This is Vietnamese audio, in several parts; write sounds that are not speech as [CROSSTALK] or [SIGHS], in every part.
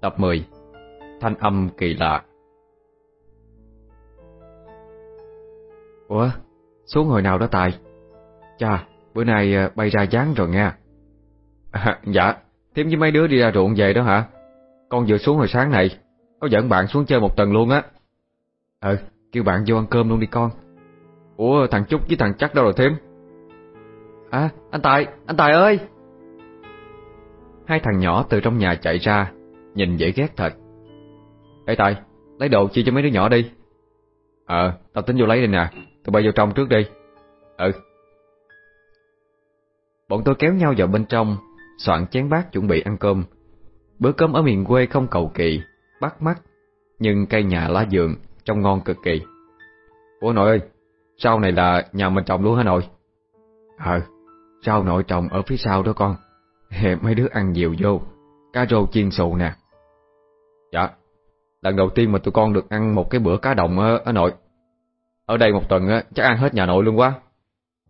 Tập 10 Thanh âm kỳ lạ Ủa, xuống hồi nào đó Tài? Chà, bữa nay ờ, bay ra dáng rồi nha. À, dạ, thêm với mấy đứa đi ra ruộng về đó hả? Con vừa xuống hồi sáng này, có dẫn bạn xuống chơi một tuần luôn á. Ừ, kêu bạn vô ăn cơm luôn đi con. Ủa, thằng Trúc với thằng Chắc đâu rồi thêm. À, anh Tài, anh Tài ơi! Hai thằng nhỏ từ trong nhà chạy ra, nhìn dễ ghét thật. Ê Tài, lấy đồ chia cho mấy đứa nhỏ đi. Ờ, tao tính vô lấy đây nè, tụi bay vô trong trước đi. Ừ. Bọn tôi kéo nhau vào bên trong, soạn chén bát chuẩn bị ăn cơm. Bữa cơm ở miền quê không cầu kỳ, bắt mắt, nhưng cây nhà lá giường trông ngon cực kỳ. Ủa nội ơi, sau này là nhà mình trồng luôn hả nội? Ờ, sau nội trồng ở phía sau đó con. Mấy đứa ăn nhiều vô, cá rô chiên xù nè. Dạ, lần đầu tiên mà tụi con được ăn một cái bữa cá đồng ở, ở nội. Ở đây một tuần chắc ăn hết nhà nội luôn quá.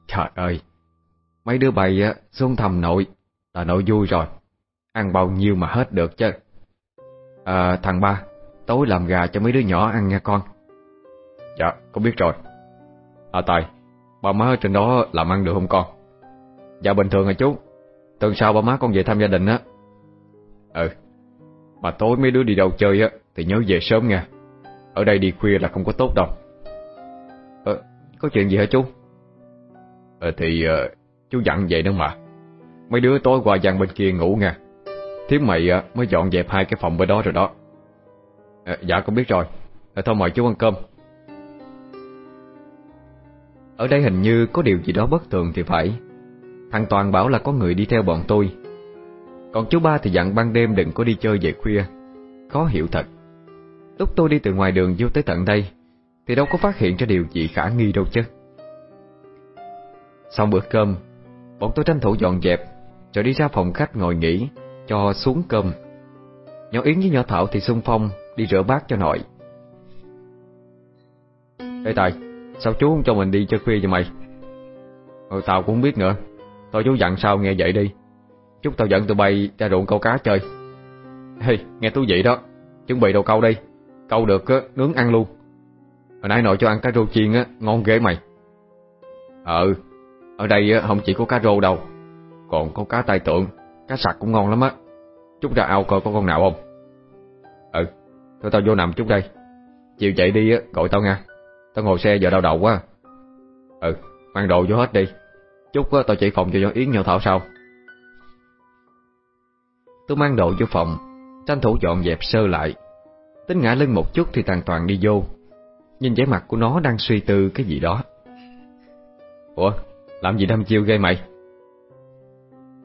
Trời ơi, mấy đứa bày xuống thầm nội, là nội vui rồi. Ăn bao nhiêu mà hết được chứ. À, thằng ba, tối làm gà cho mấy đứa nhỏ ăn nha con. Dạ, con biết rồi. À Tài, ba má ở trên đó làm ăn được không con? Dạ bình thường rồi chú. Tuần sau ba má con về thăm gia đình á. Ừ, mà tối mấy đứa đi đâu chơi á thì nhớ về sớm nha. Ở đây đi khuya là không có tốt đâu. Ờ, có chuyện gì hả chú? Ờ thì uh, chú dặn vậy đó mà. Mấy đứa tối qua gian bên kia ngủ nha. thiếu mày uh, mới dọn dẹp hai cái phòng bên đó rồi đó. À, dạ con biết rồi. À, thôi mời chú ăn cơm. Ở đây hình như có điều gì đó bất thường thì phải. Thằng Toàn bảo là có người đi theo bọn tôi. Còn chú ba thì dặn ban đêm đừng có đi chơi về khuya. Khó hiểu thật. Lúc tôi đi từ ngoài đường vô tới tận đây thì đâu có phát hiện ra điều gì khả nghi đâu chứ. Xong bữa cơm Bọn tôi tranh thủ dọn dẹp Rồi đi ra phòng khách ngồi nghỉ Cho xuống cơm. Nhỏ Yến với nhỏ Thảo thì xung phong Đi rửa bát cho nội. Ê Tài Sao chú không cho mình đi chơi khuya vậy mày? Ờ, ừ, Tao cũng không biết nữa. Thôi chú dặn sao nghe vậy đi. Chúng tao dẫn tụi bay ra ruộng câu cá chơi Hey, nghe thú vị đó Chuẩn bị đồ câu đi Câu được nướng ăn luôn Hồi nãy nội cho ăn cá rô chiên á, ngon ghê mày. Ừ, ở đây á, không chỉ có cá rô đâu, còn có cá tai tượng, cá sặc cũng ngon lắm á. Chút ra ao coi có con nào không? Ừ, thôi tao vô nằm chút đây. Chiều chạy đi á, gọi tao nha. Tao ngồi xe giờ đau đầu quá. Ừ, mang đồ vô hết đi. Chút á, tao chỉ phòng cho nhỏ Yến nhỏ Thảo sau. Tôi mang đồ vô phòng, tranh thủ dọn dẹp sơ lại. Tính ngã lưng một chút thì tàn toàn đi vô. Nhìn vẻ mặt của nó đang suy tư cái gì đó. Ủa, làm gì đâm chiêu ghê mày?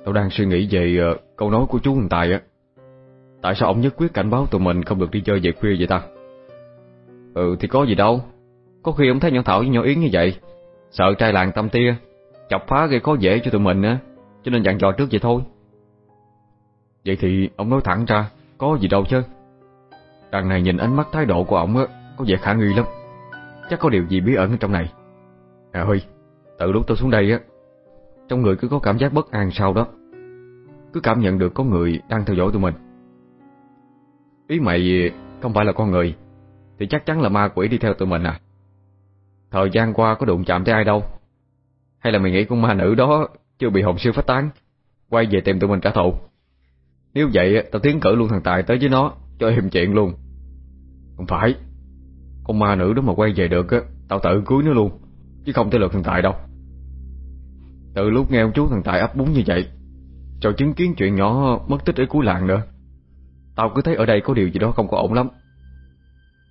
Tao đang suy nghĩ về uh, câu nói của chú thằng Tài á. Tại sao ông nhất quyết cảnh báo tụi mình không được đi chơi về khuya vậy ta? Ừ thì có gì đâu. Có khi ông thấy nhỏ Thảo với nhỏ Yến như vậy Sợ trai làng tâm tia Chọc phá gây khó dễ cho tụi mình á. Cho nên dặn dò trước vậy thôi. Vậy thì ông nói thẳng ra, Có gì đâu chứ. Đằng này nhìn ánh mắt thái độ của ông á, Có vẻ khả nghi lắm. Chắc có điều gì bí ẩn ở trong này. À Huy, Từ lúc tôi xuống đây á, Trong người cứ có cảm giác bất an sau đó. Cứ cảm nhận được có người đang theo dõi tụi mình. Ý mày không phải là con người, Thì chắc chắn là ma quỷ đi theo tụi mình à. Thời gian qua có đụng chạm tới ai đâu? Hay là mày nghĩ con ma nữ đó Chưa bị hồn siêu phát tán, Quay về tìm tụi mình trả thù? Nếu vậy tao tiến cử luôn thằng Tài tới với nó, Cho hiểm chuyện luôn. Không phải, con ma nữ đó mà quay về được á, Tao tự cưới nó luôn, Chứ không thể lượt thằng Tài đâu. Từ lúc nghe ông chú thằng Tài ấp búng như vậy Rồi chứng kiến chuyện nhỏ mất tích ở cuối làng nữa, Tao cứ thấy ở đây có điều gì đó không có ổn lắm.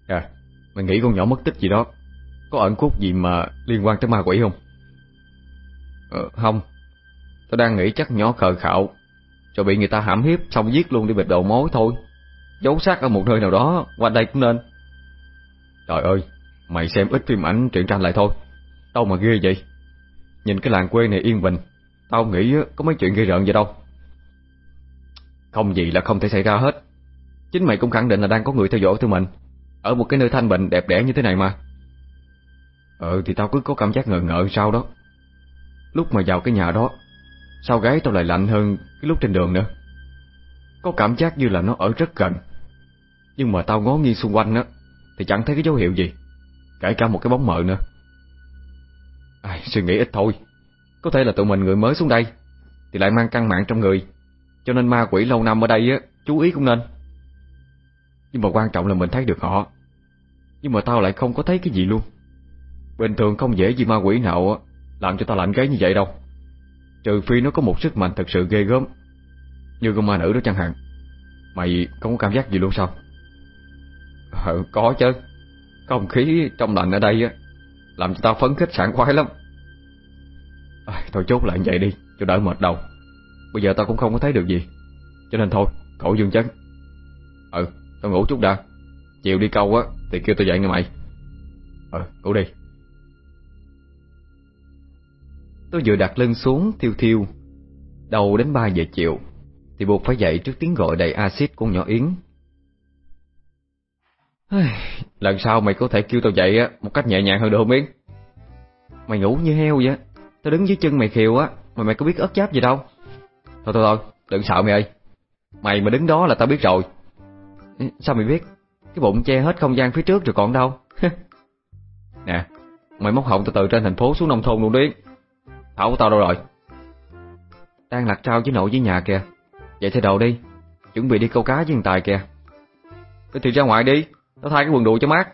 À Mày nghĩ con nhỏ mất tích gì đó, Có ẩn cốt gì mà liên quan tới ma quỷ không? Ờ không, Tao đang nghĩ chắc nhỏ khờ khạo rồi bị người ta hãm hiếp Xong giết luôn đi bịt đầu mối thôi. Giấu xác ở một nơi nào đó Qua đây cũng nên. Trời ơi, mày xem ít phim ảnh truyện tranh lại thôi. Đâu mà ghê vậy? Nhìn cái làng quê này yên bình Tao nghĩ có mấy chuyện ghê rợn vậy đâu. Không gì là không thể xảy ra hết. Chính mày cũng khẳng định là đang có người theo dõi tụi mình Ở một cái nơi thanh bình đẹp đẽ như thế này mà. Ừ thì tao cứ có cảm giác ngờ ngợ sao đó. Lúc mà vào cái nhà đó Sao gái tao lại lạnh hơn cái lúc trên đường nữa? Có cảm giác như là nó ở rất gần. Nhưng mà tao ngó nghiêng xung quanh á, Thì chẳng thấy cái dấu hiệu gì. Kể cả một cái bóng mờ nữa. Ai, Suy nghĩ ít thôi. Có thể là tụi mình người mới xuống đây, Thì lại mang căn mạng trong người. Cho nên ma quỷ lâu năm ở đây á, Chú ý cũng nên. Nhưng mà quan trọng là mình thấy được họ. Nhưng mà tao lại không có thấy cái gì luôn. Bình thường không dễ gì ma quỷ nào Làm cho tao lạnh gáy như vậy đâu. Trừ phi nó có một sức mạnh thật sự ghê gớm Như con ma nữ đó chẳng hạn. Mày không có cảm giác gì luôn sao? Ờ có chứ. Không khí trong lạnh ở đây á Làm cho tao phấn khích sảng khoái lắm. À, Thôi chốt lại vậy đi Cho đỡ mệt đầu. Bây giờ tao cũng không có thấy được gì Cho nên thôi cậu dương chấn Ừ tao ngủ chút đã. Chiều đi câu á Thì kêu tao dậy nghe mày. Ừ ngủ đi. Tôi vừa đặt lưng xuống, thiêu thiêu. Đầu đến 3 giờ chiều, Thì buộc phải dậy trước tiếng gọi đầy axit của nhỏ Yến. Lần sau mày có thể kêu tao dậy á, Một cách nhẹ nhàng hơn được không Yến? Mày ngủ như heo vậy Tao đứng dưới chân mày khiều á, Mà mày có biết ớt giáp gì đâu. Thôi thôi thôi, đừng sợ mày ơi. Mày mà đứng đó là tao biết rồi. Sao mày biết? Cái bụng che hết không gian phía trước rồi còn đâu. [LAUGHS] Nè, Mày móc họng từ từ trên thành phố xuống nông thôn luôn đi. Thảo của tao đâu rồi? Đang lặt trao với nội với nhà kìa. Vậy thay đồ đi Chuẩn bị đi câu cá với thằng Tài kìa. Thì ra ngoài đi Tao thay cái quần đùi cho mát.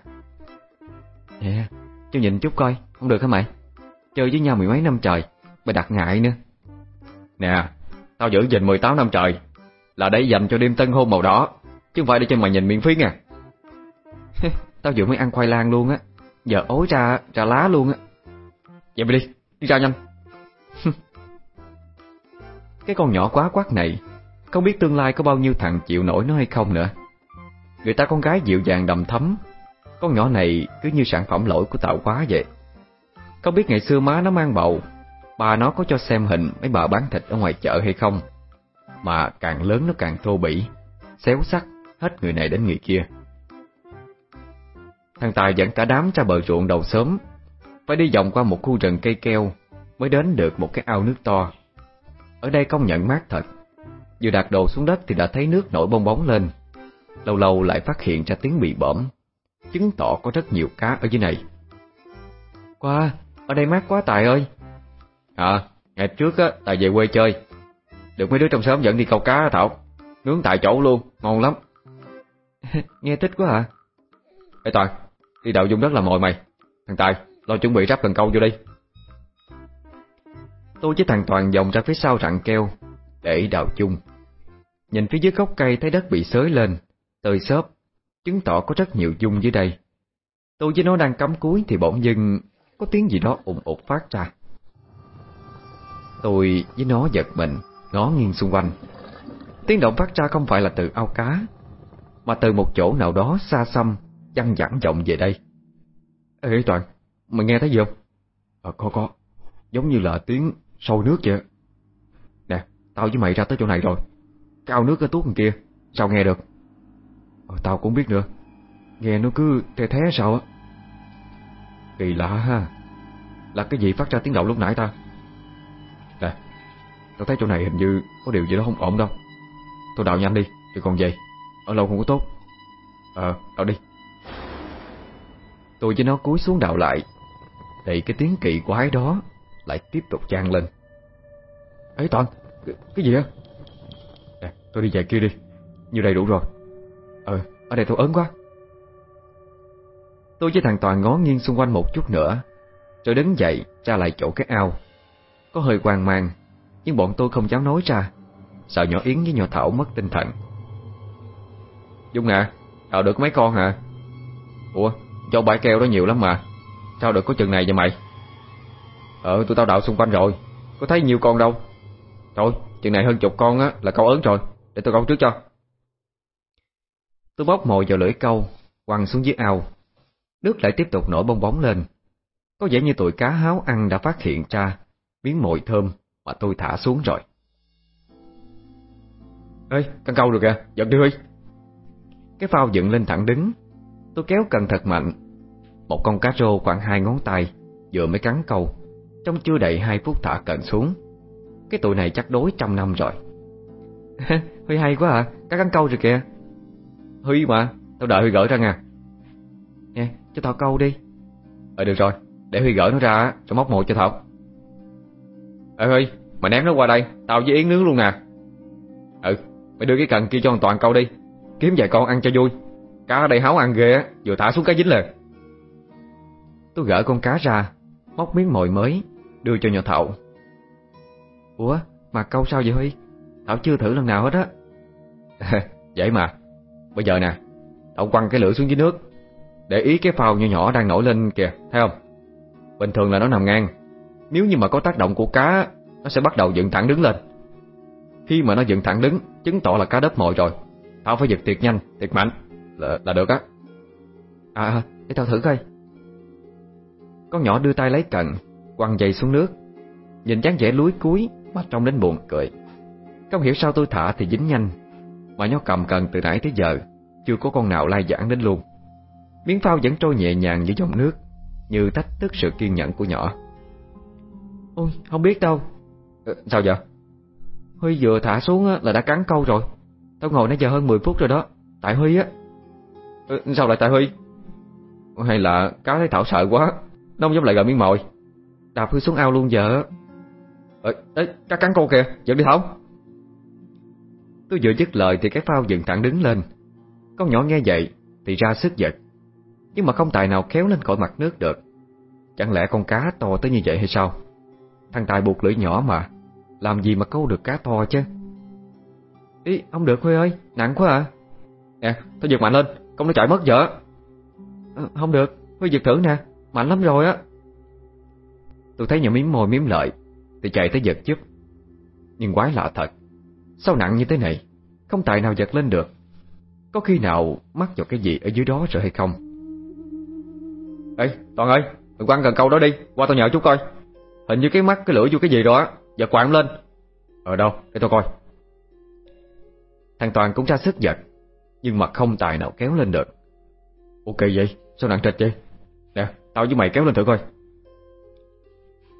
Nè yeah, Cho nhìn chút coi Không được hả mày? Chơi với nhau mười mấy năm trời Mày đặt ngại nữa. Nè Tao giữ gìn 18 năm trời Là để dành cho đêm tân hôn màu đỏ Chứ không phải để cho mày nhìn miễn phí nha. [LAUGHS] Tao vừa mới ăn khoai lang luôn á Giờ ối ra ra lá luôn á. Vậy mày đi Đi ra nhanh cái con nhỏ quá quát này, Không biết tương lai có bao nhiêu thằng chịu nổi nó hay không nữa. Người ta con gái dịu dàng đầm thấm Con nhỏ này cứ như sản phẩm lỗi của tạo hóa vậy. Không biết ngày xưa má nó mang bầu, Bà nó có cho xem hình mấy bà bán thịt ở ngoài chợ hay không. Mà càng lớn nó càng thô bỉ, Xéo sắc hết người này đến người kia. Thằng Tài dẫn cả đám ra bờ ruộng đầu sớm Phải đi vòng qua một khu rừng cây keo Mới đến được một cái ao nước to. Ở đây công nhận mát thật. Vừa đặt đồ xuống đất thì đã thấy nước nổi bong bóng lên. Lâu lâu lại phát hiện ra tiếng bị bõm Chứng tỏ có rất nhiều cá ở dưới này. Qua, ở đây mát quá Tài ơi. À, ngày trước á, Tài về quê chơi. Được mấy đứa trong xóm dẫn đi câu cá Thảo. Nướng tại chỗ luôn, ngon lắm. [LAUGHS] Nghe thích quá à. Ê Toàn, đi đậu dung đất làm mồi mày. Thằng Tài, lo chuẩn bị ráp cần câu vô đi Tôi với thằng Toàn vòng ra phía sau rặng keo, Để đào chung. Nhìn phía dưới gốc cây thấy đất bị xới lên, Tơi xốp, Chứng tỏ có rất nhiều dung dưới đây. Tôi với nó đang cắm cuối thì bỗng dưng Có tiếng gì đó ủng ụt phát ra. Tôi với nó giật mình, Ngó nghiêng xung quanh. Tiếng động phát ra không phải là từ ao cá, Mà từ một chỗ nào đó xa xăm, Chăn dẳng vọng về đây. Ê, Toàn, Mày nghe thấy gì không? Ờ có có. Giống như là tiếng sôi nước vậy? Nè Tao với mày ra tới chỗ này rồi. Cao nước ở tuốt bên kia Sao nghe được? Ờ, Tao cũng biết nữa. Nghe nó cứ thè thế sao á. Kỳ lạ ha. Là cái gì phát ra tiếng động lúc nãy ta? Nè Tao thấy chỗ này hình như có điều gì đó không ổn đâu. Tôi đào nhanh đi Chứ còn vậy Ở lâu không có tốt. Ờ đào đi. Tôi với nó cúi xuống đào lại. Thì cái tiếng kỳ quái đó lại tiếp tục trang lên. Ấy Toàn Cái, cái gì á à, tôi đi về kia đi. Như đây đủ rồi. Ờ ở đây tôi ớn quá. Tôi với thằng Toàn ngó nghiêng xung quanh một chút nữa Rồi đứng dậy ra lại chỗ cái ao. Có hơi hoang mang Nhưng bọn tôi không dám nói ra. Sợ nhỏ Yến với nhỏ Thảo mất tinh thần. Dung à Đào được mấy con hả? Ủa cho bãi keo đó nhiều lắm mà. Sao được có chừng này vậy mày? Ờ tụi tao đào xung quanh rồi. Có thấy nhiều con đâu. Thôi chừng này hơn chục con á là câu ớn rồi. Để tôi câu trước cho. Tôi bóc mồi vào lưỡi câu Quăng xuống dưới ao. Nước lại tiếp tục nổi bong bóng lên. Có vẻ như tụi cá háo ăn đã phát hiện ra Miếng mồi thơm Mà tôi thả xuống rồi. Ê, cần câu được kìa, giật đi Huy. Cái phao dựng lên thẳng đứng. Tôi kéo cần thật mạnh. Một con cá rô khoảng hai ngón tay Vừa mới cắn câu. Trong chưa đầy hai phút thả cần xuống Cái tụi này chắc đối trăm năm rồi. [LAUGHS] Huy hay quá à Cá cắn câu rồi kìa. Huy mà, Tao đợi Huy gửi ra nha. Nè cho tao câu đi. Ờ được rồi Để Huy gửi nó ra Rồi móc một cho Thảo Ê ờ, Huy Mày ném nó qua đây Tao với Yến nướng luôn nè. Ừ Mày đưa cái cần kia cho Toàn câu đi. Kiếm vài con ăn cho vui. Cá ở đây háo ăn ghê Vừa thả xuống cá dính liền. Tôi gỡ con cá ra Móc miếng mồi mới. Đưa cho nhỏ Thảo. Ủa mà câu sao vậy Huy? Thảo chưa thử lần nào hết á. [LAUGHS] Dễ mà Bây giờ nè Thảo quăng cái lửa xuống dưới nước Để ý cái phao nhỏ nhỏ đang nổi lên kìa Thấy không? Bình thường là nó nằm ngang Nếu như mà có tác động của cá Nó sẽ bắt đầu dựng thẳng đứng lên. Khi mà nó dựng thẳng đứng Chứng tỏ là cá đớp mồi rồi. Thảo phải giật thiệt nhanh, thiệt mạnh Là, là được á. À để tao thử coi. Con nhỏ đưa tay lấy cần Quăng dây xuống nước. Nhìn dáng vẻ lúi cuối Mà trông đến buồn cười. Không hiểu sao tôi thả thì dính nhanh Mà nó cầm cần từ nãy tới giờ Chưa có con nào lai giảng đến luôn. Miếng phao vẫn trôi nhẹ nhàng như dòng nước Như thách thức sự kiên nhẫn của nhỏ. Ôi không biết đâu. Ờ, Sao vậy? Huy vừa thả xuống là đã cắn câu rồi. Tao ngồi nãy giờ hơn 10 phút rồi đó. Tại Huy á. Ờ, Sao lại tại Huy? Hay là cá thấy Thảo sợ quá Nó không dám lại gần miếng mồi Đạp Huy xuống ao luôn vợ. Ê, ê cá cắn cô kìa Dẫn đi Thảo Tôi vừa dứt lời thì cái phao dựng thẳng đứng lên. Con nhỏ nghe vậy Thì ra sức giật Nhưng mà không tài nào kéo lên khỏi mặt nước được. Chẳng lẽ con cá to tới như vậy hay sao? Thằng Tài buộc lưỡi nhỏ mà Làm gì mà câu được cá to chứ? Ý không được Huy ơi Nặng quá à. Nè tôi giật mạnh lên Không nó chạy mất vợ. À, Không được Huy giật thử nè Mạnh lắm rồi á. Tôi thấy nhỏ miếng môi miếm lợi. Thì chạy tới giật giúp Nhưng quái lạ thật. Sao nặng như thế này? Không tài nào giật lên được. Có khi nào mắc vào cái gì ở dưới đó rồi hay không? Ê, Toàn ơi Mày quăng gần câu đó đi. Qua tao nhờ chút coi. Hình như cái mắt, cái lưỡi vô cái gì đó Giật quạng lên. Ở đâu? Để tao coi. Thằng Toàn cũng ra sức giật, Nhưng mà không tài nào kéo lên được. Ok vậy? Sao nặng trịch vậy? Nè, tao với mày kéo lên thử coi.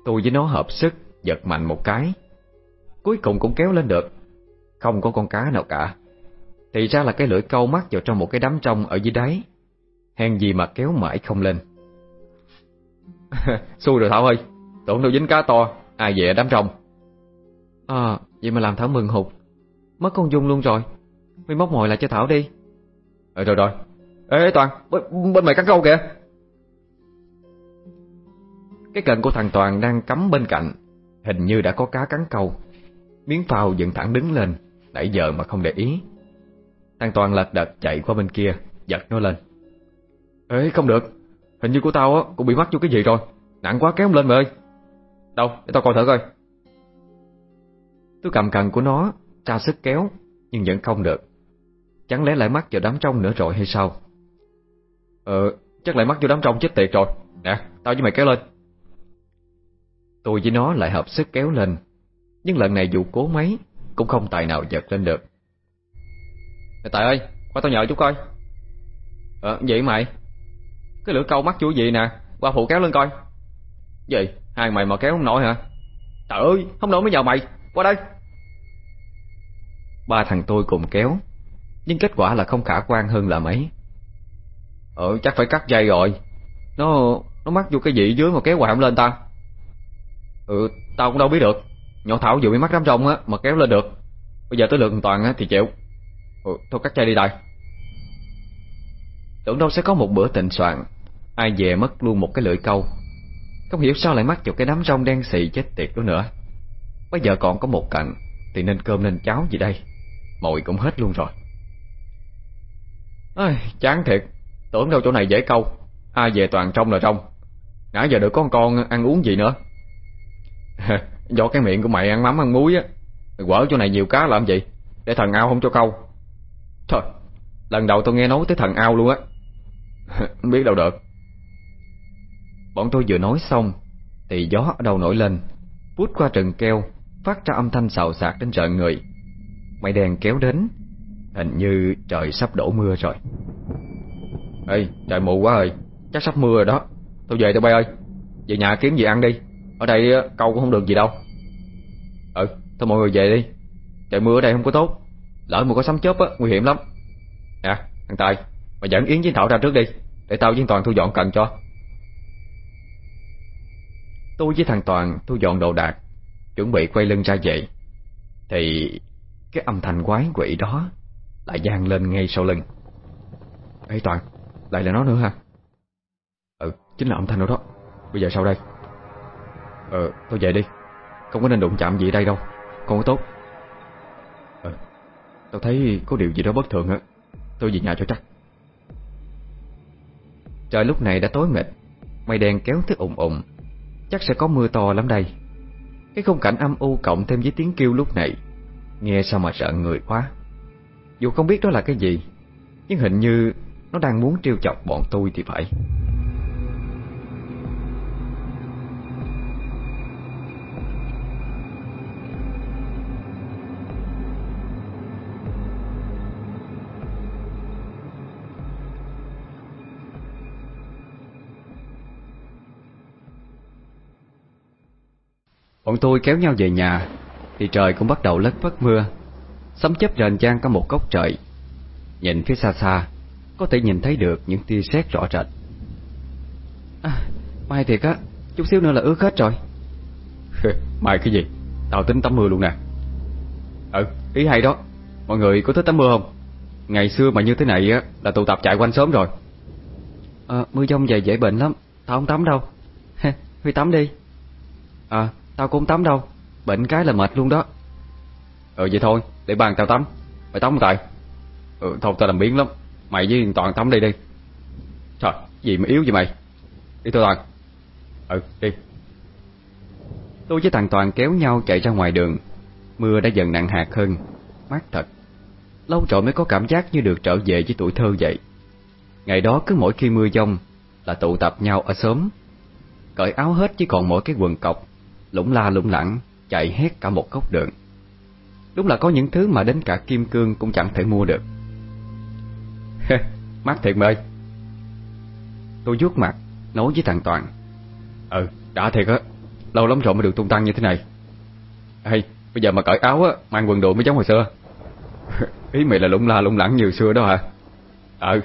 Tôi với nó hợp sức Giật mạnh một cái. Cuối cùng cũng kéo lên được. Không có con cá nào cả. Thì ra là cái lưỡi câu mắc vào trong một cái đám trong Ở dưới đáy. Hèn gì mà kéo mãi không lên. [LAUGHS] Xui rồi Thảo ơi. Tưởng đâu dính cá to Ai về đám trong. À vậy mà làm Thảo mừng hụt. Mất con Dung luôn rồi. Mày móc mồi lại cho Thảo đi. Ừ rồi rồi. Ê Toàn bên, bên mày cắn câu kìa. Cái cần của thằng Toàn đang cắm bên cạnh, Hình như đã có cá cắn câu. Miếng phao dựng thẳng đứng lên, Nãy giờ mà không để ý. Thằng Toàn lật đật chạy qua bên kia, Giật nó lên. Ê, không được, Hình như của tao á, cũng bị mắc vô cái gì rồi. Nặng quá, kéo lên mày ơi. Đâu, để tao coi thử coi. Tôi cầm cần của nó, Tra sức kéo, Nhưng vẫn không được. Chẳng lẽ lại mắc vào đám trong nữa rồi hay sao? Ờ Chắc lại mắc vô đám trong chết tiệt rồi. Nè, tao với mày kéo lên. Tôi với nó lại hợp sức kéo lên. Nhưng lần này dù cố mấy, Cũng không tài nào giật lên được. Nè Tài ơi, Qua tao nhờ chút coi. Ờ vậy mày? Cái lửa câu mắt chú gì nè? Qua phụ kéo lên coi. Gì? Hai mày mà kéo không nổi hả? Trời ơi, không nổi mới vào mày? Qua đây. Ba thằng tôi cùng kéo, Nhưng kết quả là không khả quan hơn là mấy. Ờ chắc phải cắt dây rồi. Nó nó mắc vô cái gì dưới mà kéo hoài không lên ta. Ừ tao cũng đâu biết được. Nhỏ Thảo vừa bị mắc đám rong á mà kéo lên được. Bây giờ tới lượt Toàn á thì chịu. Ừ, Thôi cắt dây đi đại Tưởng đâu sẽ có một bữa tịnh soạn. Ai về mất luôn một cái lưỡi câu. Không hiểu sao lại mắc vào cái đám rong đen xì chết tiệt đó nữa. Bây giờ còn có một cạnh Thì nên cơm nên cháo gì đây? Mồi cũng hết luôn rồi. Ôi, Chán thiệt. Tưởng đâu chỗ này dễ câu. Ai về toàn trong là trong Nãy giờ được con con ăn uống gì nữa? [LAUGHS] Do cái miệng của mày ăn mắm ăn muối á. Mày quở chỗ này nhiều cá làm gì? Để thần ao không cho câu. Thôi, Lần đầu tôi nghe nói tới thần ao luôn á. [LAUGHS] Không biết đâu được. Bọn tôi vừa nói xong, Thì gió ở đâu nổi lên, Vút qua trần keo, Phát ra âm thanh xào xạc đến rợn người. Mây đen kéo đến, Hình như trời sắp đổ mưa rồi. Ê, trời mù quá rồi Chắc sắp mưa rồi đó. Tôi về tôi bay ơi. Về nhà kiếm gì ăn đi. Ở đây câu cũng không được gì đâu. Ừ thôi mọi người về đi. Trời mưa ở đây không có tốt. Lỡ mà có sấm chớp á, nguy hiểm lắm. Nè, thằng Tài Mà dẫn Yến với Thảo ra trước đi, Để tao với Toàn thu dọn cần cho. Tôi với thằng Toàn thu dọn đồ đạc, Chuẩn bị quay lưng ra về. Thì Cái âm thanh quái quỷ đó Lại gian lên ngay sau lưng. Ê Toàn, Lại là nó nữa ha Ừ chính là âm thanh đó đó. Bây giờ sao đây? Ờ tôi về đi. Không có nên đụng chạm gì đây đâu. Không có tốt. Ờ Tao thấy có điều gì đó bất thường á. Tôi về nhà cho chắc. Trời lúc này đã tối mịt. Mây đen kéo tới ủng ủng Chắc sẽ có mưa to lắm đây. Cái khung cảnh âm u cộng thêm với tiếng kêu lúc này, Nghe sao mà sợ người quá. Dù không biết đó là cái gì, Nhưng hình như Nó đang muốn trêu chọc bọn tôi thì phải. Bọn tôi kéo nhau về nhà Thì trời cũng bắt đầu lất phất mưa. Sấm chớp rền trang cả một góc trời. Nhìn phía xa xa Có thể nhìn thấy được những tia sét rõ rệt. À, May thiệt á Chút xíu nữa là ướt hết rồi. Mai cái gì? Tao tính tắm mưa luôn nè. Ừ ý hay đó. Mọi người có thích tắm mưa không? Ngày xưa mà như thế này á Là tụ tập chạy quanh sớm rồi. À, Mưa dông về dễ bệnh lắm. Tao không tắm đâu. [LAUGHS] Huy tắm đi. À Tao cũng tắm đâu. Bệnh cái là mệt luôn đó. Ừ vậy thôi Để bàn tao tắm. Mày tắm không Tài Ừ thôi tao làm biến lắm. Mày với Toàn tắm đi đi. Trời gì mà yếu vậy mày? Đi thôi Toàn. Ừ đi. Tôi với thằng Toàn kéo nhau chạy ra ngoài đường. Mưa đã dần nặng hạt hơn. Mát thật. Lâu rồi mới có cảm giác như được trở về với tuổi thơ vậy. Ngày đó cứ mỗi khi mưa giông Là tụ tập nhau ở sớm, Cởi áo hết chỉ còn mỗi cái quần cọc lũng la lũng lẳng chạy hết cả một góc đường. Đúng là có những thứ mà đến cả kim cương cũng chẳng thể mua được. [LAUGHS] mát thiệt mày Tôi vuốt mặt, nói với thằng Toàn. Ừ, đã thiệt á, lâu lắm rồi mới được tung tăng như thế này. Hay, bây giờ mà cởi áo á, mang quần đội mới giống hồi xưa. [LAUGHS] Ý mày là lũng la lũng lẳng như xưa đó hả? Ừ,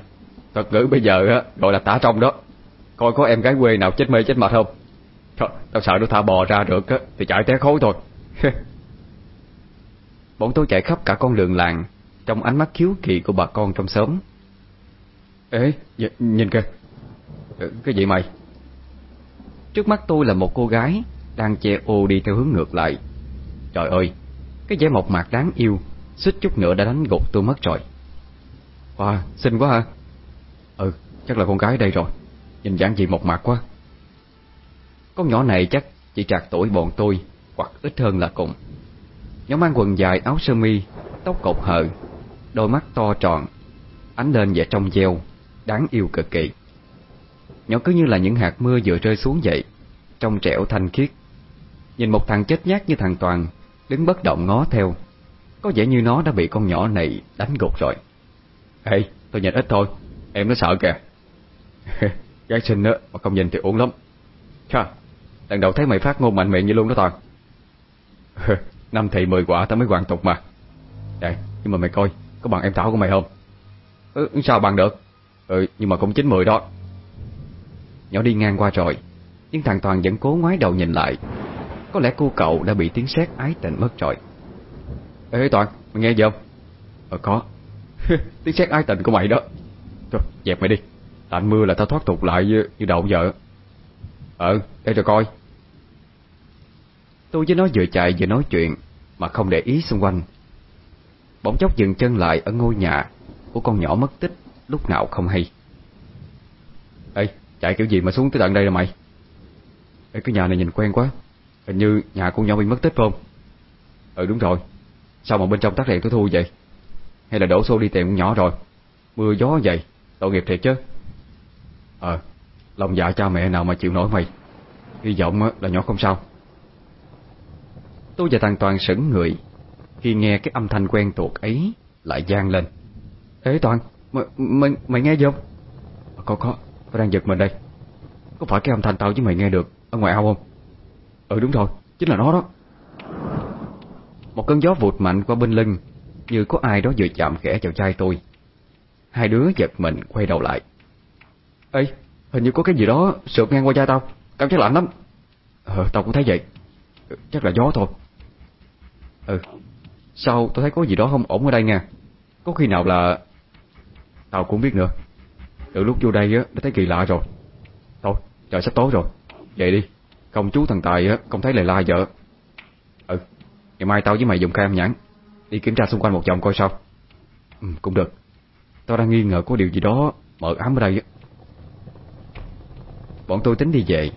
thật ngữ bây giờ á, gọi là tả trong đó. Coi có em gái quê nào chết mê chết mệt không? Thôi, tao sợ nó thả bò ra được á Thì chạy té khối thôi. [LAUGHS] Bọn tôi chạy khắp cả con đường làng Trong ánh mắt khiếu kỳ của bà con trong xóm. Ê, nhìn kìa. Ừ, cái gì mày? Trước mắt tôi là một cô gái Đang che ô đi theo hướng ngược lại. Trời ơi Cái vẻ mộc mạc đáng yêu Xích chút nữa đã đánh gục tôi mất rồi. Wow, xinh quá ha. Ừ, chắc là con gái đây rồi. Nhìn dáng gì mộc mạc quá con nhỏ này chắc chỉ trạc tuổi bọn tôi Hoặc ít hơn là cùng. Nó mang quần dài áo sơ mi Tóc cột hờ Đôi mắt to tròn Ánh lên vẻ trong veo Đáng yêu cực kỳ. Nhỏ cứ như là những hạt mưa vừa rơi xuống vậy Trong trẻo thanh khiết. Nhìn một thằng chết nhát như thằng Toàn Đứng bất động ngó theo. Có vẻ như nó đã bị con nhỏ này đánh gục rồi. Ê, tôi nhìn ít thôi Em nó sợ kìa. [LAUGHS] Gái xinh á, mà không nhìn thì uống lắm. Chà, Lần đầu thấy mày phát ngôn mạnh miệng như luôn đó Toàn. Năm thị mười quả tao mới hoàn tục mà. Đây, nhưng mà mày coi Có bằng em Thảo của mày không? Ừ, Sao bằng được? Ừ, nhưng mà cũng chín mười đó. Nhỏ đi ngang qua rồi Nhưng thằng Toàn vẫn cố ngoái đầu nhìn lại. Có lẽ cô cậu đã bị tiếng sét ái tình mất rồi. Ê Toàn, mày nghe gì không? Ờ có. Tiếng sét ái tình của mày đó. Thôi, dẹp mày đi. Tạnh mưa là tao thoát tục lại như, như đầu giờ Ờ, đây rồi coi. Tôi với nó vừa chạy vừa nói chuyện Mà không để ý xung quanh. Bỗng chốc dừng chân lại ở ngôi nhà Của con nhỏ mất tích Lúc nào không hay. Ê, chạy kiểu gì mà xuống tới tận đây rồi mày? Ê, cái nhà này nhìn quen quá. Hình như nhà con nhỏ bị mất tích phải không? Ừ đúng rồi. Sao mà bên trong tắt đèn tôi thu vậy? Hay là đổ xô đi tìm con nhỏ rồi? Mưa gió vậy Tội nghiệp thiệt chứ. Ờ. Lòng dạ cha mẹ nào mà chịu nổi mày. Hy vọng là nhỏ không sao. Tôi và thằng Toàn sững người. Khi nghe cái âm thanh quen thuộc ấy Lại gian lên. Ê Toàn Mày, mày, mày nghe gì không? Có có Tao đang giật mình đây. Có phải cái âm thanh tao với mày nghe được Ở ngoài ao không? Ừ đúng rồi Chính là nó đó. Một cơn gió vụt mạnh qua bên lưng Như có ai đó vừa chạm khẽ vào chai tôi. Hai đứa giật mình quay đầu lại. Ê Hình như có cái gì đó sượt ngang qua da tao. Cảm giác lạnh lắm. Ờ tao cũng thấy vậy. Ừ, chắc là gió thôi. Ừ Sao tao thấy có gì đó không ổn ở đây nha? Có khi nào là Tao cũng biết nữa. Từ lúc vô đây á, đã thấy kỳ lạ rồi. Thôi, trời sắp tối rồi. Vậy đi. Công chú thằng Tài á, không thấy lời la vợ. Ừ Ngày mai tao với mày dùng cam nhãn. Đi kiểm tra xung quanh một vòng coi sao. Ừ cũng được. Tao đang nghi ngờ có điều gì đó mở ám ở đây á. Bọn tôi tính đi về.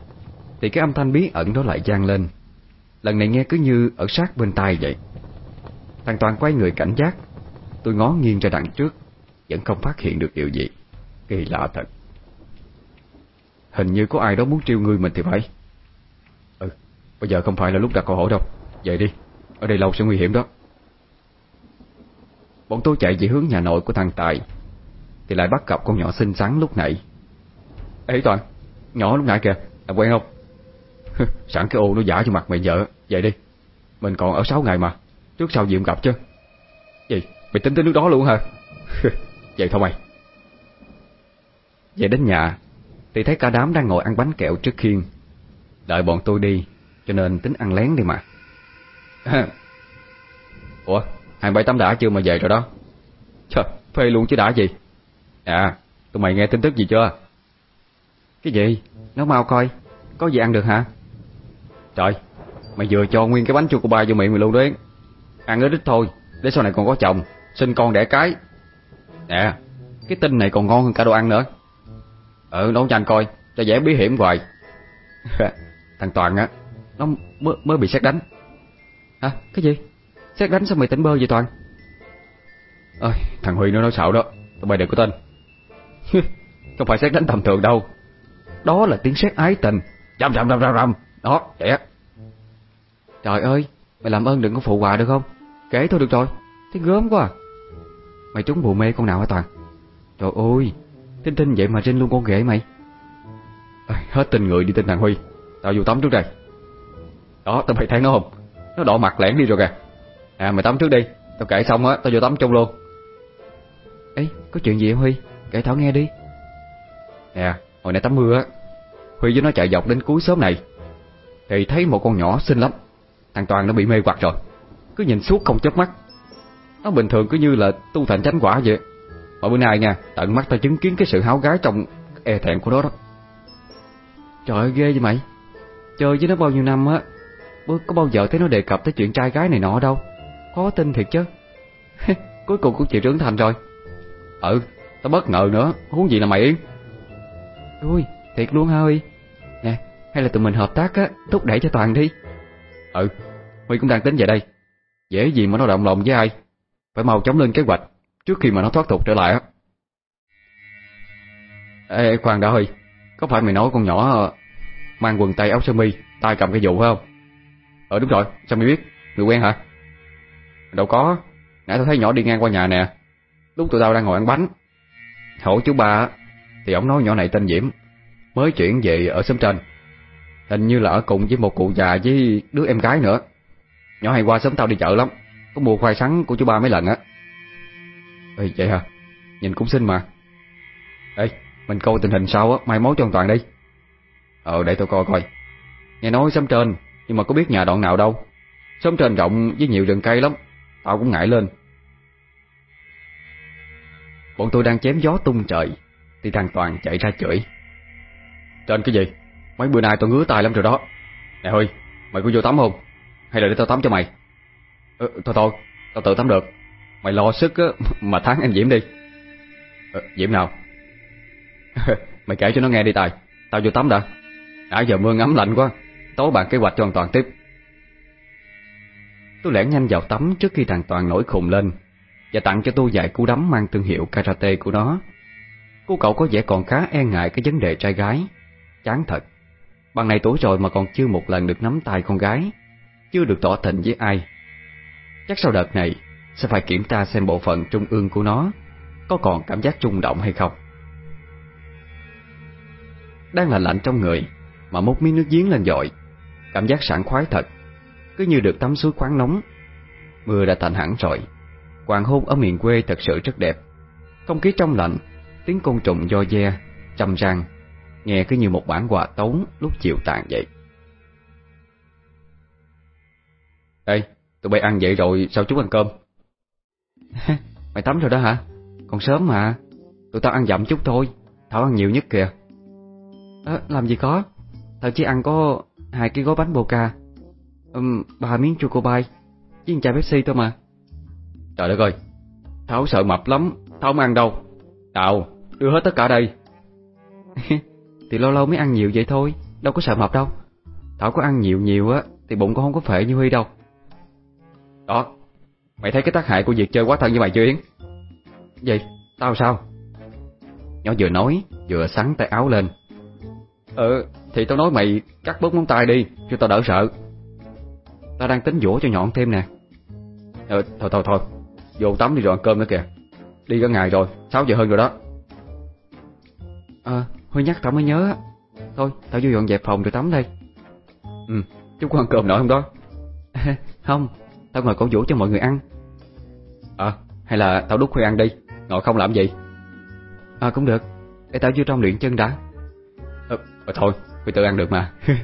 Thì cái âm thanh bí ẩn đó lại vang lên. Lần này nghe cứ như ở sát bên tai vậy. Thằng Toàn quay người cảnh giác. Tôi ngó nghiêng ra đằng trước. Vẫn không phát hiện được điều gì. Kỳ lạ thật. Hình như có ai đó muốn trêu ngươi mình thì phải. Ừ Bây giờ không phải là lúc đặt câu hỏi đâu. Vậy đi. Ở đây lâu sẽ nguy hiểm đó. Bọn tôi chạy về hướng nhà nội của thằng Tài. Thì lại bắt gặp con nhỏ xinh xắn lúc nãy. Ê, Toàn. Nhỏ lúc nãy kìa Làm quen không? [LAUGHS] Sẵn cái ô nó giả cho mặt mày vợ. Vậy đi. Mình còn ở 6 ngày mà. Trước sau gì cũng gặp chứ. Gì? Mày tính tới nước đó luôn hả? [LAUGHS] Vậy thôi mày. Về đến nhà, Thì thấy cả đám đang ngồi ăn bánh kẹo trước khiên. Đợi bọn tôi đi, Cho nên tính ăn lén đi mà. [LAUGHS] Ủa Hai bảy tám đã chưa mà về rồi đó? Trời phê luôn chứ đã gì? À tụi mày nghe tin tức gì chưa? Cái gì? Nó mau coi. Có gì ăn được hả? Trời Mày vừa cho nguyên cái bánh chua của ba vô miệng mày luôn đấy. Ăn ít ít thôi Để sau này còn có chồng Sinh con đẻ cái. Nè Cái tin này còn ngon hơn cả đồ ăn nữa. Ừ nấu cho anh coi Cho dễ bí hiểm hoài. [LAUGHS] Thằng Toàn á Nó mới, mới bị xét đánh. Hả? Cái gì? Xét đánh sao mày tỉnh bơ vậy Toàn? Ơi thằng Huy nó nói xạo đó. Tụi bay đừng có tin [LAUGHS] Không phải xét đánh tầm thường đâu. Đó là tiếng xét ái tình. Rầm rầm rầm rầm rầm. Đó vậy á. Trời ơi Mày làm ơn đừng có phụ họa được không? Kể thôi được rồi. Thấy gớm quá à. Mày trúng bù mê con nào hả Toàn? Trời ơi Tin tin vậy mà trên luôn con ghệ mày. À, Hết tin người đi tin thằng Huy. Tao vô tắm trước đây. Đó tao mày thấy nó không? Nó đỏ mặt lẻn đi rồi kìa. À mày tắm trước đi. Tao kể xong á Tao vô tắm chung luôn. Ê có chuyện gì em Huy? Kể Thảo nghe đi. Nè hồi nãy tắm mưa á Huy với nó chạy dọc đến cuối xóm này, Thì thấy một con nhỏ xinh lắm. Thằng Toàn nó bị mê hoặc rồi, Cứ nhìn suốt không chớp mắt. Nó bình thường cứ như là tu thành chánh quả vậy. Mà bữa nay nha, Tận mắt tao chứng kiến cái sự háo gái trong e thẹn của nó đó. Trời ơi, ghê vậy mày. Chơi với nó bao nhiêu năm á Có bao giờ thấy nó đề cập tới chuyện trai gái này nọ đâu. Khó tin thiệt chứ. [LAUGHS] Cuối cùng cũng chịu trưởng thành rồi. Ừ Tao bất ngờ nữa. Huống gì là mày Yên? Ui thiệt luôn hả Huy. Nè, hay là tụi mình hợp tác á, Thúc đẩy cho Toàn đi. Ừ Huy cũng đang tính về đây. Dễ gì mà nó động lòng với ai. Phải mau chóng lên kế hoạch Trước khi mà nó thoát tục trở lại á. Ê, khoan đã Huy. Có phải mày nói con nhỏ ờ, Mang quần tay áo sơ mi, tay cầm cái dù phải không? Ờ đúng rồi. Sao mày biết? Người quen hả? Đâu có. Nãy tao thấy nhỏ đi ngang qua nhà nè. Lúc tụi tao đang ngồi ăn bánh. Hổ chú ba Thì ổng nói nhỏ này tên Diễm. Mới chuyển về ở xóm trên. Hình như là ở cùng với một cụ già với đứa em gái nữa. Nhỏ hay qua sớm tao đi chợ lắm, Có mua khoai sắn của chú ba mấy lần á. Ê, vậy hả? Nhìn cũng xinh mà. Ê, mình coi tình hình sau á, Mai mối cho toàn đi. Ờ để tôi coi coi. Nghe nói sớm trên, Nhưng mà có biết nhà đoạn nào đâu. Sớm trên rộng với nhiều rừng cây lắm, Tao cũng ngại lên. Bọn tôi đang chém gió tung trời, Thì thằng Toàn chạy ra chửi. Trên cái gì? Mấy bữa nay tôi ngứa tay lắm rồi đó. Nè Huy Mày có vô tắm không? Hay là để tao tắm cho mày? Ừ, Thôi thôi Tao tự tắm được. Mày lo sức á [LAUGHS] Mà thắng anh Diễm đi. Ừ, Diễm nào? [LAUGHS] Mày kể cho nó nghe đi Tài. Tao vô tắm đã. Nãy giờ mưa ngắm lạnh quá Tối bàn kế hoạch cho thằng Toàn tiếp. Tôi lẻn nhanh vào tắm trước khi thằng Toàn nổi khùng lên Và tặng cho tôi vài cú đấm mang thương hiệu karate của nó. Cô cậu có vẻ còn khá e ngại cái vấn đề trai gái. Chán thật. Bằng này tuổi rồi mà còn chưa một lần được nắm tay con gái, Chưa được tỏ tình với ai. Chắc sau đợt này, Sẽ phải kiểm tra xem bộ phận trung ương của nó Có còn cảm giác trung động hay không. Đang là lạnh trong người, Mà một miếng nước giếng lên dội, Cảm giác sảng khoái thật, Cứ như được tắm suối khoáng nóng. Mưa đã tạnh hẳn rồi, Hoàng hôn ở miền quê thật sự rất đẹp. Không khí trong lạnh, Tiếng côn trùng do de Trầm rang Nghe cứ như một bản quà tống lúc chiều tàn vậy. Ê, tụi bay ăn vậy rồi sao chúng ăn cơm? [LAUGHS] Mày tắm rồi đó hả? Còn sớm mà. Tụi tao ăn dặm chút thôi. Thảo ăn nhiều nhất kìa. À, Làm gì có? Tao chỉ ăn có hai cái gói bánh boca um, ba miếng chocobai Với một chai Pepsi thôi mà. Trời đất ơi. Thảo sợ mập lắm. Thảo không ăn đâu. Đào đưa hết tất cả đây [LAUGHS] Thì lâu lâu mới ăn nhiều vậy thôi, Đâu có sợ mập đâu. Thảo có ăn nhiều nhiều á, Thì bụng con không có phệ như Huy đâu. Đó, Mày thấy cái tác hại của việc chơi quá thân với mày chưa Yến? Gì? Tao sao? Nhỏ vừa nói, Vừa sắn tay áo lên. Ờ Thì tao nói mày cắt bớt móng tay đi, Cho tao đỡ sợ. Tao đang tính dỗ cho nhọn thêm nè. Ờ thôi thôi thôi, Vô tắm đi rồi ăn cơm nữa kìa. Đi cả ngày rồi 6 giờ hơn rồi đó. Ờ Huy nhắc tao mới nhớ Thôi tao vô dọn dẹp phòng rồi tắm đây. Ừ Chú có ăn cơm nổi không đó? [LAUGHS] Không Tao ngồi cổ vũ cho mọi người ăn. À hay là tao đút Huy ăn đi Ngồi không làm gì? À cũng được. Để tao vô trong luyện chân đã. Ờ, ờ thôi Huy tự ăn được mà. [LAUGHS]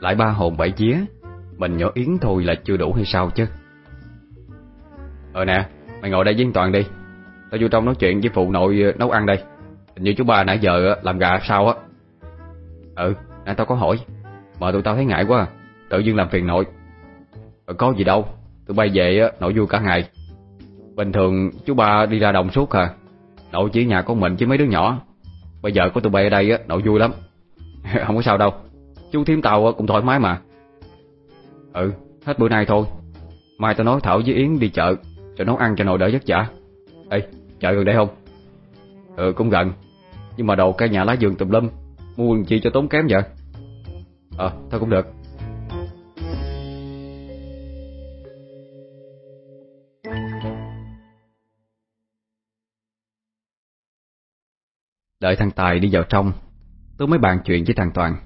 Lại ba hồn bảy vía Mình nhỏ Yến thôi là chưa đủ hay sao chứ? Ờ nè Mày ngồi đây với Toàn đi. Tao vô trong nói chuyện với phụ nội ờ, nấu ăn đây như chú ba nãy giờ làm gà sao á? Ừ Nãy tao có hỏi Mà tụi tao thấy ngại quá à, Tự dưng làm phiền nội. Ừ, Có gì đâu Tụi bay về nội vui cả ngày. Bình thường chú ba đi ra đồng suốt à Nội chỉ nhà con mình chứ mấy đứa nhỏ. Bây giờ có tụi bay ở đây nội vui lắm. [LAUGHS] Không có sao đâu Chú thím tao cũng thoải mái mà. Ừ Hết bữa nay thôi. Mai tao nói Thảo với Yến đi chợ Cho nấu ăn cho nội đỡ vất vả Ê chợ gần đây không? Ừ cũng gần. Nhưng mà đầu cây nhà lá vườn tùm lum, Mua chi cho tốn kém vậy? Ờ thôi cũng được. Đợi thằng Tài đi vào trong, Tôi mới bàn chuyện với thằng Toàn.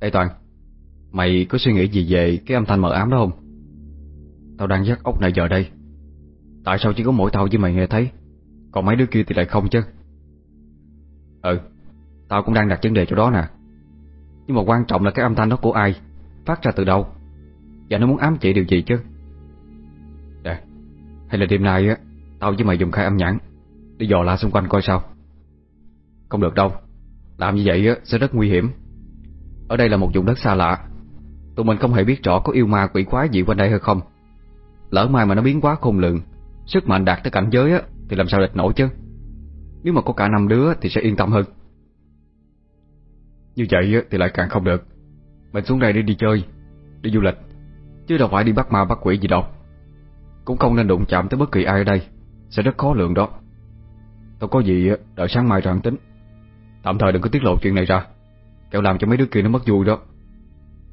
Ê Toàn, Mày có suy nghĩ gì về cái âm thanh mờ ám đó không? Tao đang dắt ốc này giờ đây. Tại sao chỉ có mỗi tao với mày nghe thấy, Còn mấy đứa kia thì lại không chứ? Ừ Tao cũng đang đặt vấn đề chỗ đó nè. Nhưng mà quan trọng là cái âm thanh đó của ai, Phát ra từ đâu? Và nó muốn ám chỉ điều gì chứ? Nè Hay là đêm nay á, Tao với mày dùng khai âm nhãn, Đi dò la xung quanh coi sao. Không được đâu, Làm như vậy á, sẽ rất nguy hiểm. Ở đây là một vùng đất xa lạ, Tụi mình không hề biết rõ có yêu ma quỷ quái gì quanh đây hay không. Lỡ mai mà nó biến quá khôn lượng Sức mạnh đạt tới cảnh giới á, Thì làm sao địch nổi chứ? Nếu mà có cả năm đứa thì sẽ yên tâm hơn. Như vậy thì lại càng không được. Mình xuống đây để đi chơi Đi du lịch Chứ đâu phải đi bắt ma bắt quỷ gì đâu. Cũng không nên đụng chạm tới bất kỳ ai ở đây Sẽ rất khó lượng đó. Tôi có gì đợi sáng mai rồi tính. Tạm thời đừng có tiết lộ chuyện này ra Kẹo làm cho mấy đứa kia nó mất vui đó.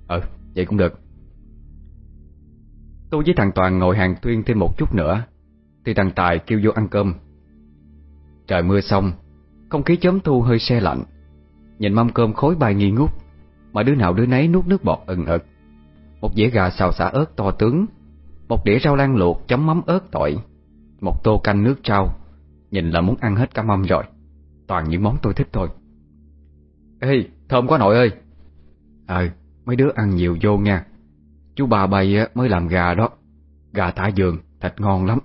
Ừ, vậy cũng được. Tôi với thằng Toàn ngồi hàng tuyên thêm một chút nữa Thì thằng Tài kêu vô ăn cơm. Trời mưa xong Không khí chớm thu hơi xe lạnh. Nhìn mâm cơm khối bài nghi ngút Mà đứa nào đứa nấy nuốt nước bọt ừng ực. Một dĩa gà xào xả ớt to tướng Một đĩa rau lan luộc chấm mắm ớt tỏi Một tô canh nước trao. Nhìn là muốn ăn hết cả mâm rồi Toàn những món tôi thích thôi. Ê, thơm quá nội ơi. Ờ, mấy đứa ăn nhiều vô nha. Chú bà bày mới làm gà đó. Gà thả giường, thịt ngon lắm.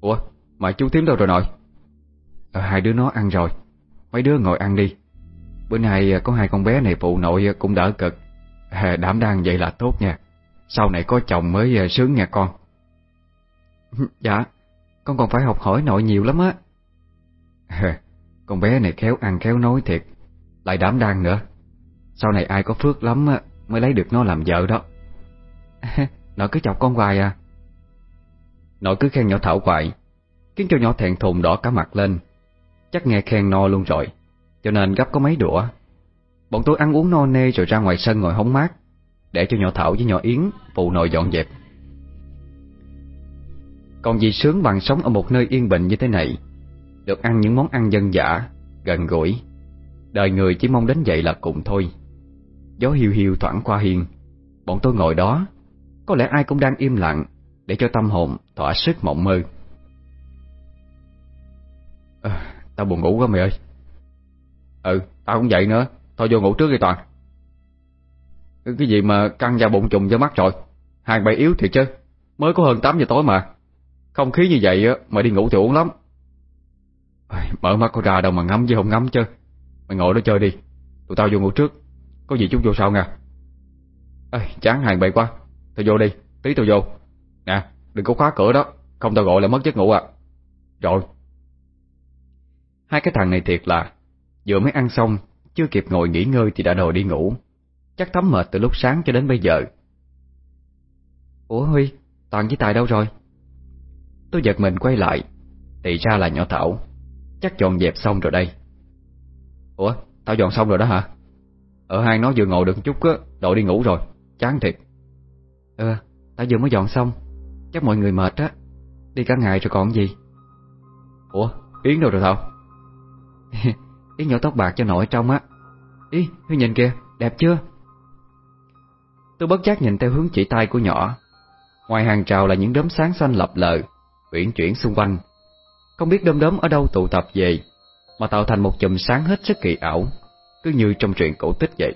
Ủa, mà chú thím đâu rồi nội? À, Hai đứa nó ăn rồi. Mấy đứa ngồi ăn đi. Bữa nay ờ, có hai con bé này phụ nội ờ, cũng đỡ cực. À, Đảm đang vậy là tốt nha. Sau này có chồng mới sướng nha con. [LAUGHS] Dạ Con còn phải học hỏi nội nhiều lắm á. [LAUGHS] À, Con bé này khéo ăn khéo nói thiệt. Lại đảm đang nữa. Sau này ai có phước lắm mới lấy được nó làm vợ đó. [LAUGHS] Nội cứ chọc con hoài à. Nội cứ khen nhỏ Thảo hoài. Khiến cho nhỏ thẹn thùng đỏ cả mặt lên. Chắc nghe khen no luôn rồi. Cho nên gấp có mấy đũa. Bọn tôi ăn uống no nê rồi ra ngoài sân ngồi hóng mát Để cho nhỏ Thảo với nhỏ Yến Phụ nội dọn dẹp. Còn gì sướng bằng sống ở một nơi yên bình như thế này Được ăn những món ăn dân dã Gần gũi. Đời người chỉ mong đến vậy là cùng thôi. Gió hiu hiu thoảng qua hiên Bọn tôi ngồi đó Có lẽ ai cũng đang im lặng Để cho tâm hồn thỏa sức mộng mơ. À, Tao buồn ngủ quá mày ơi. Ừ tao cũng vậy nữa. Thôi vô ngủ trước đi Toàn. Cái gì mà căng da bụng trùng cho mắt rồi. Hàng bày yếu thiệt chứ. Mới có hơn 8 giờ tối mà. Không khí như vậy mà đi ngủ thì uống lắm. Mở mắt có ra đâu mà ngắm chứ không ngắm chứ. Mày ngồi đó chơi đi. Tụi tao vô ngủ trước. Có gì chút vô sau nha. Ê, Chán hàng bậy quá. Tao vô đi. Tí tao vô. Nè đừng có khóa cửa đó. Không tao gọi là mất giấc ngủ à. Rồi. Hai cái thằng này thiệt là, Vừa mới ăn xong, Chưa kịp ngồi nghỉ ngơi thì đã đòi đi ngủ. Chắc thấm mệt từ lúc sáng cho đến bây giờ. Ủa Huy, Toàn với Tài đâu rồi? Tôi giật mình quay lại, Thì ra là nhỏ Thảo. Chắc dọn dẹp xong rồi đây. Ủa tao dọn xong rồi đó hả? Ở hai nó vừa ngồi được chút á Đội đi ngủ rồi. Chán thiệt. Ờ, ừ tao vừa mới dọn xong. Chắc mọi người mệt á. Đi cả ngày rồi còn gì? Ủa, Yến đâu rồi Thảo? [LAUGHS] Ý nhỏ tóc bạc cho nội trong á. Ý Huy nhìn kìa đẹp chưa? Tôi bất giác nhìn theo hướng chỉ tay của nhỏ. Ngoài hàng trào là những đốm sáng xanh lập lờ Uyển chuyển xung quanh. Không biết đốm đốm ở đâu tụ tập về Mà tạo thành một chùm sáng hết sức kỳ ảo Cứ như trong truyện cổ tích vậy.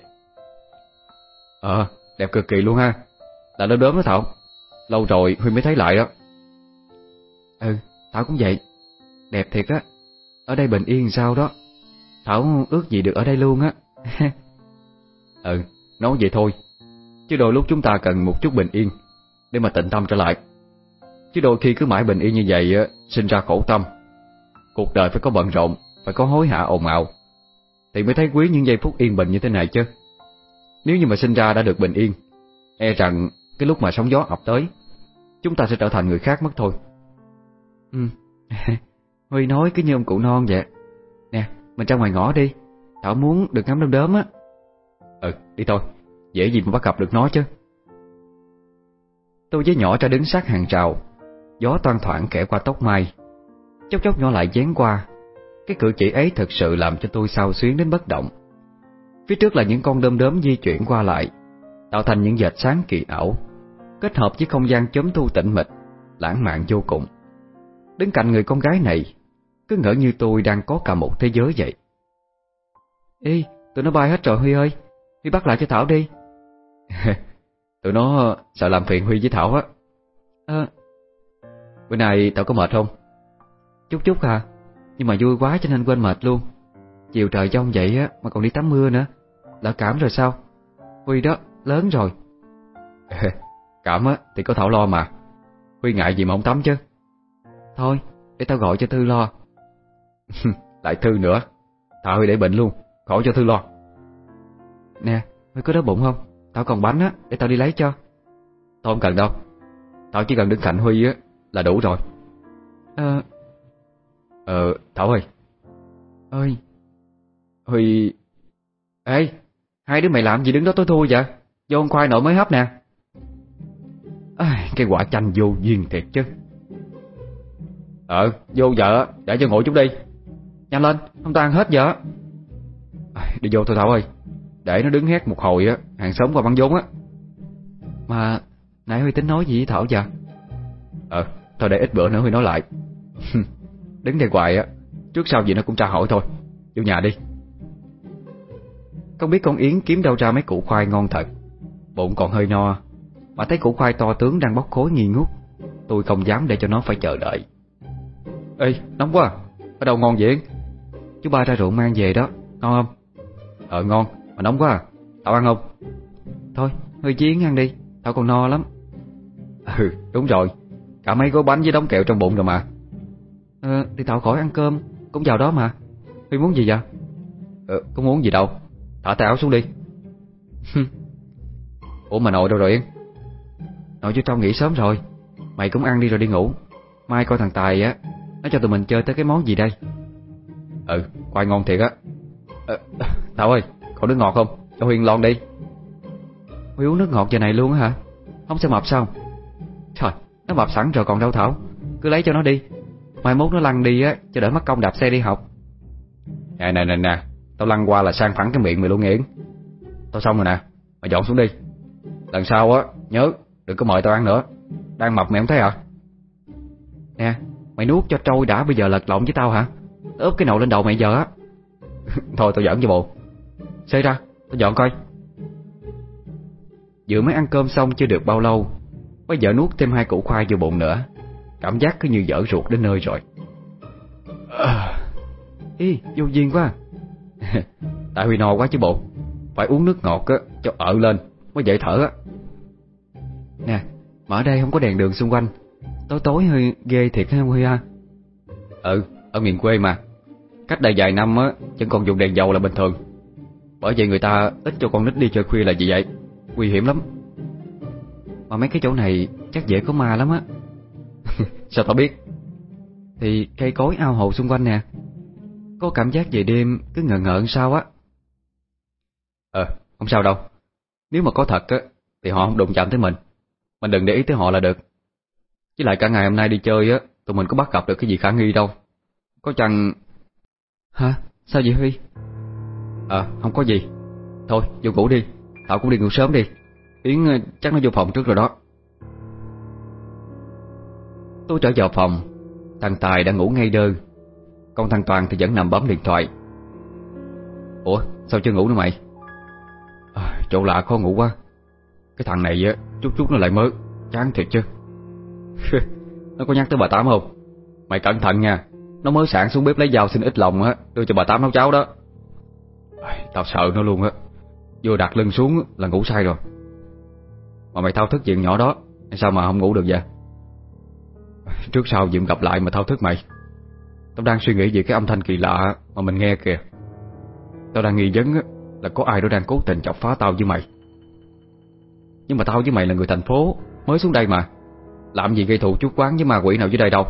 Ờ, đẹp cực kỳ luôn ha. Là đốm đốm đó Thảo. Lâu rồi Huy mới thấy lại đó. Ừ, Thảo cũng vậy. Đẹp thiệt á. Ở đây bình yên sao đó? Thảo ước gì được ở đây luôn á. [LAUGHS] Ừ, nói vậy thôi. Chứ đôi lúc chúng ta cần một chút bình yên Để mà tịnh tâm trở lại. Chứ đôi khi cứ mãi bình yên như vậy Sinh ra khổ tâm. Cuộc đời phải có bận rộn Phải có hối hả ồn ào. Thì mới thấy quý những giây phút yên bình như thế này chứ. Nếu như mà sinh ra đã được bình yên E rằng cái lúc mà sóng gió ập tới Chúng ta sẽ trở thành người khác mất thôi. Ừ. [LAUGHS] Huy nói cứ như ông cụ non vậy. Nè, mình ra ngoài ngõ đi. Thảo muốn được ngắm đom đóm á. Ừ đi thôi. Dễ gì mà bắt gặp được nó chứ. Tôi với nhỏ ra đứng sát hàng rào. Gió toan thoảng kẻ qua tóc mai. Chốc chốc nhỏ lại dán qua. Cái cử chỉ ấy thật sự làm cho tôi sao xuyến đến bất động. Phía trước là những con đom đóm di chuyển qua lại, Tạo thành những dệt sáng kỳ ảo, Kết hợp với không gian chấm thu tĩnh mịch, Lãng mạn vô cùng. Đứng cạnh người con gái này cứ ngỡ như tôi đang có cả một thế giới vậy. Ê, tụi nó bay hết rồi Huy ơi. Huy bắt lại cho Thảo đi. [LAUGHS] Tụi nó ờ, sợ làm phiền Huy với Thảo á. À, Bữa nay Thảo có mệt không? Chút chút à. Nhưng mà vui quá cho nên quên mệt luôn. Chiều trời trong vậy á mà còn đi tắm mưa nữa. Lỡ cảm rồi sao? Huy đó, lớn rồi. [LAUGHS] Cảm á thì có Thảo lo mà. Huy ngại gì mà không tắm chứ? Thôi, để tao gọi cho Thư lo. Lại Thư nữa. Thảo Huy để bệnh luôn, khỏi cho Thư lo. Nè, Huy có đói bụng không? Tao còn bánh á, để tao đi lấy cho. Thôi không cần đâu. Tao chỉ cần đứng cạnh Huy á là đủ rồi. Ờ. Ờ, Thảo ơi. Ơi. Huy Ê, hai đứa mày làm gì đứng đó tối thui vậy? Vô con khoai nội mới hấp nè. À, Cái quả chanh vô duyên thiệt chứ. Ờ, vô vợ Để cho ngồi chút đi Nhanh lên, không tan hết à, Đi vô thôi Thảo ơi. Để nó đứng hét một hồi á Hàng xóm qua băng vốn á. Mà nãy Huy tính nói gì với Thảo vậy? Ờ Thôi để ít bữa nữa Huy nói lại. [LAUGHS] Đứng đây hoài á Trước sau gì nó cũng tra hỏi thôi. Vô nhà đi. Không biết con Yến kiếm đâu ra mấy củ khoai ngon thật. Bụng còn hơi no. Mà thấy củ khoai to tướng đang bóc khối nghi ngút Tôi không dám để cho nó phải chờ đợi. Ê nóng quá. Ở đâu ngon vậy Chú ba ra rượu mang về đó. Ngon không? Ờ ngon. Mà nóng quá à. Tao ăn không? Thôi hơi chiến ăn đi. Tao còn no lắm. Ừ đúng rồi. Cả mấy gói bánh với đống kẹo trong bụng rồi mà. Ờ thì tao khỏi ăn cơm. Cũng vào đó mà. Huy muốn gì vậy? Ờ có muốn gì đâu. Thả tay áo xuống đi. Ủa mà nội đâu rồi Yên Nội chú trong nghỉ sớm rồi. Mày cũng ăn đi rồi đi ngủ. Mai coi thằng Tài á, Nó cho tụi mình chơi tới cái món gì đây? Ừ khoai ngon thiệt á. Ờ, Thảo ơi có nước ngọt không? Cho Huyền lon đi. Huy uống nước ngọt giờ này luôn hả? Không sẽ mập sao? Trời nó mập sẵn rồi còn đâu Thảo. Cứ lấy cho nó đi. Mai mốt nó lăn đi á Cho đỡ mất công đạp xe đi học. Nè nè nè nè. Tao lăn qua là sang phẳng cái miệng mày luôn nghiễn Tao xong rồi nè Mày dọn xuống đi. Lần sau á Nhớ Đừng có mời tao ăn nữa. Đang mập mày không thấy hả? Nè Mày nuốt cho trôi đã bây giờ lật lộn với tao hả? Ướp cái nồi lên đầu mày giờ á. [LAUGHS] Thôi tôi giỡn cho bộ. Xê ra, tôi dọn coi. Vừa mới ăn cơm xong chưa được bao lâu Bây giờ nuốt thêm hai củ khoai vô bụng nữa. Cảm giác cứ như dở ruột đến nơi rồi. À, [SIGHS] Ý, vô duyên quá. [LAUGHS] Tại Huy no quá chứ bộ. Phải uống nước ngọt á, cho ợ lên Mới dễ thở á. Nè, mà ở đây không có đèn đường xung quanh. Tối tối hơi ghê thiệt ha Huy ha. Ừ, ở miền quê mà. Cách đây vài năm á vẫn còn dùng đèn dầu là bình thường. Bởi vậy người ta ít cho con nít đi chơi khuya là gì vậy. Nguy hiểm lắm. Mà mấy cái chỗ này chắc dễ có ma lắm á. [LAUGHS] Sao tao biết? Thì cây cối ao hồ xung quanh nè. Có cảm giác về đêm cứ ngờ ngợn sao á. Ờ, không sao đâu. Nếu mà có thật á Thì họ không đụng chạm tới mình. Mình đừng để ý tới họ là được. Với lại cả ngày hôm nay đi chơi á Tụi mình có bắt gặp được cái gì khả nghi đâu. Có chăng Hả? Sao vậy Huy? À, không có gì. Thôi, vô ngủ đi. Tao cũng đi ngủ sớm đi. Yến ờ, chắc nó vô phòng trước rồi đó. Tôi trở vào phòng. Thằng Tài đang ngủ ngay đơ. Còn thằng Toàn thì vẫn nằm bấm điện thoại. Ủa sao chưa ngủ nữa mày? À, Chỗ lạ khó ngủ quá. Cái thằng này á Chút chút nó lại mớ. Chán thiệt chứ. [LAUGHS] Nó có nhắc tới bà Tám không? Mày cẩn thận nha. Nó mới sẵn xuống bếp lấy dao xin ít lòng á, Đưa cho bà Tám nấu cháo đó. Tao sợ nó luôn á. Vừa đặt lưng xuống là ngủ say rồi. Mà mày thao thức chuyện nhỏ đó Sao mà không ngủ được vậy? Trước sau Diệm gặp lại mà thao thức mày. Tao đang suy nghĩ về cái âm thanh kỳ lạ Mà mình nghe kìa. Tao đang nghi vấn là có ai đó đang cố tình chọc phá tao với mày. Nhưng mà tao với mày là người thành phố, Mới xuống đây mà. Làm gì gây thù chút quán với ma quỷ nào dưới đây đâu?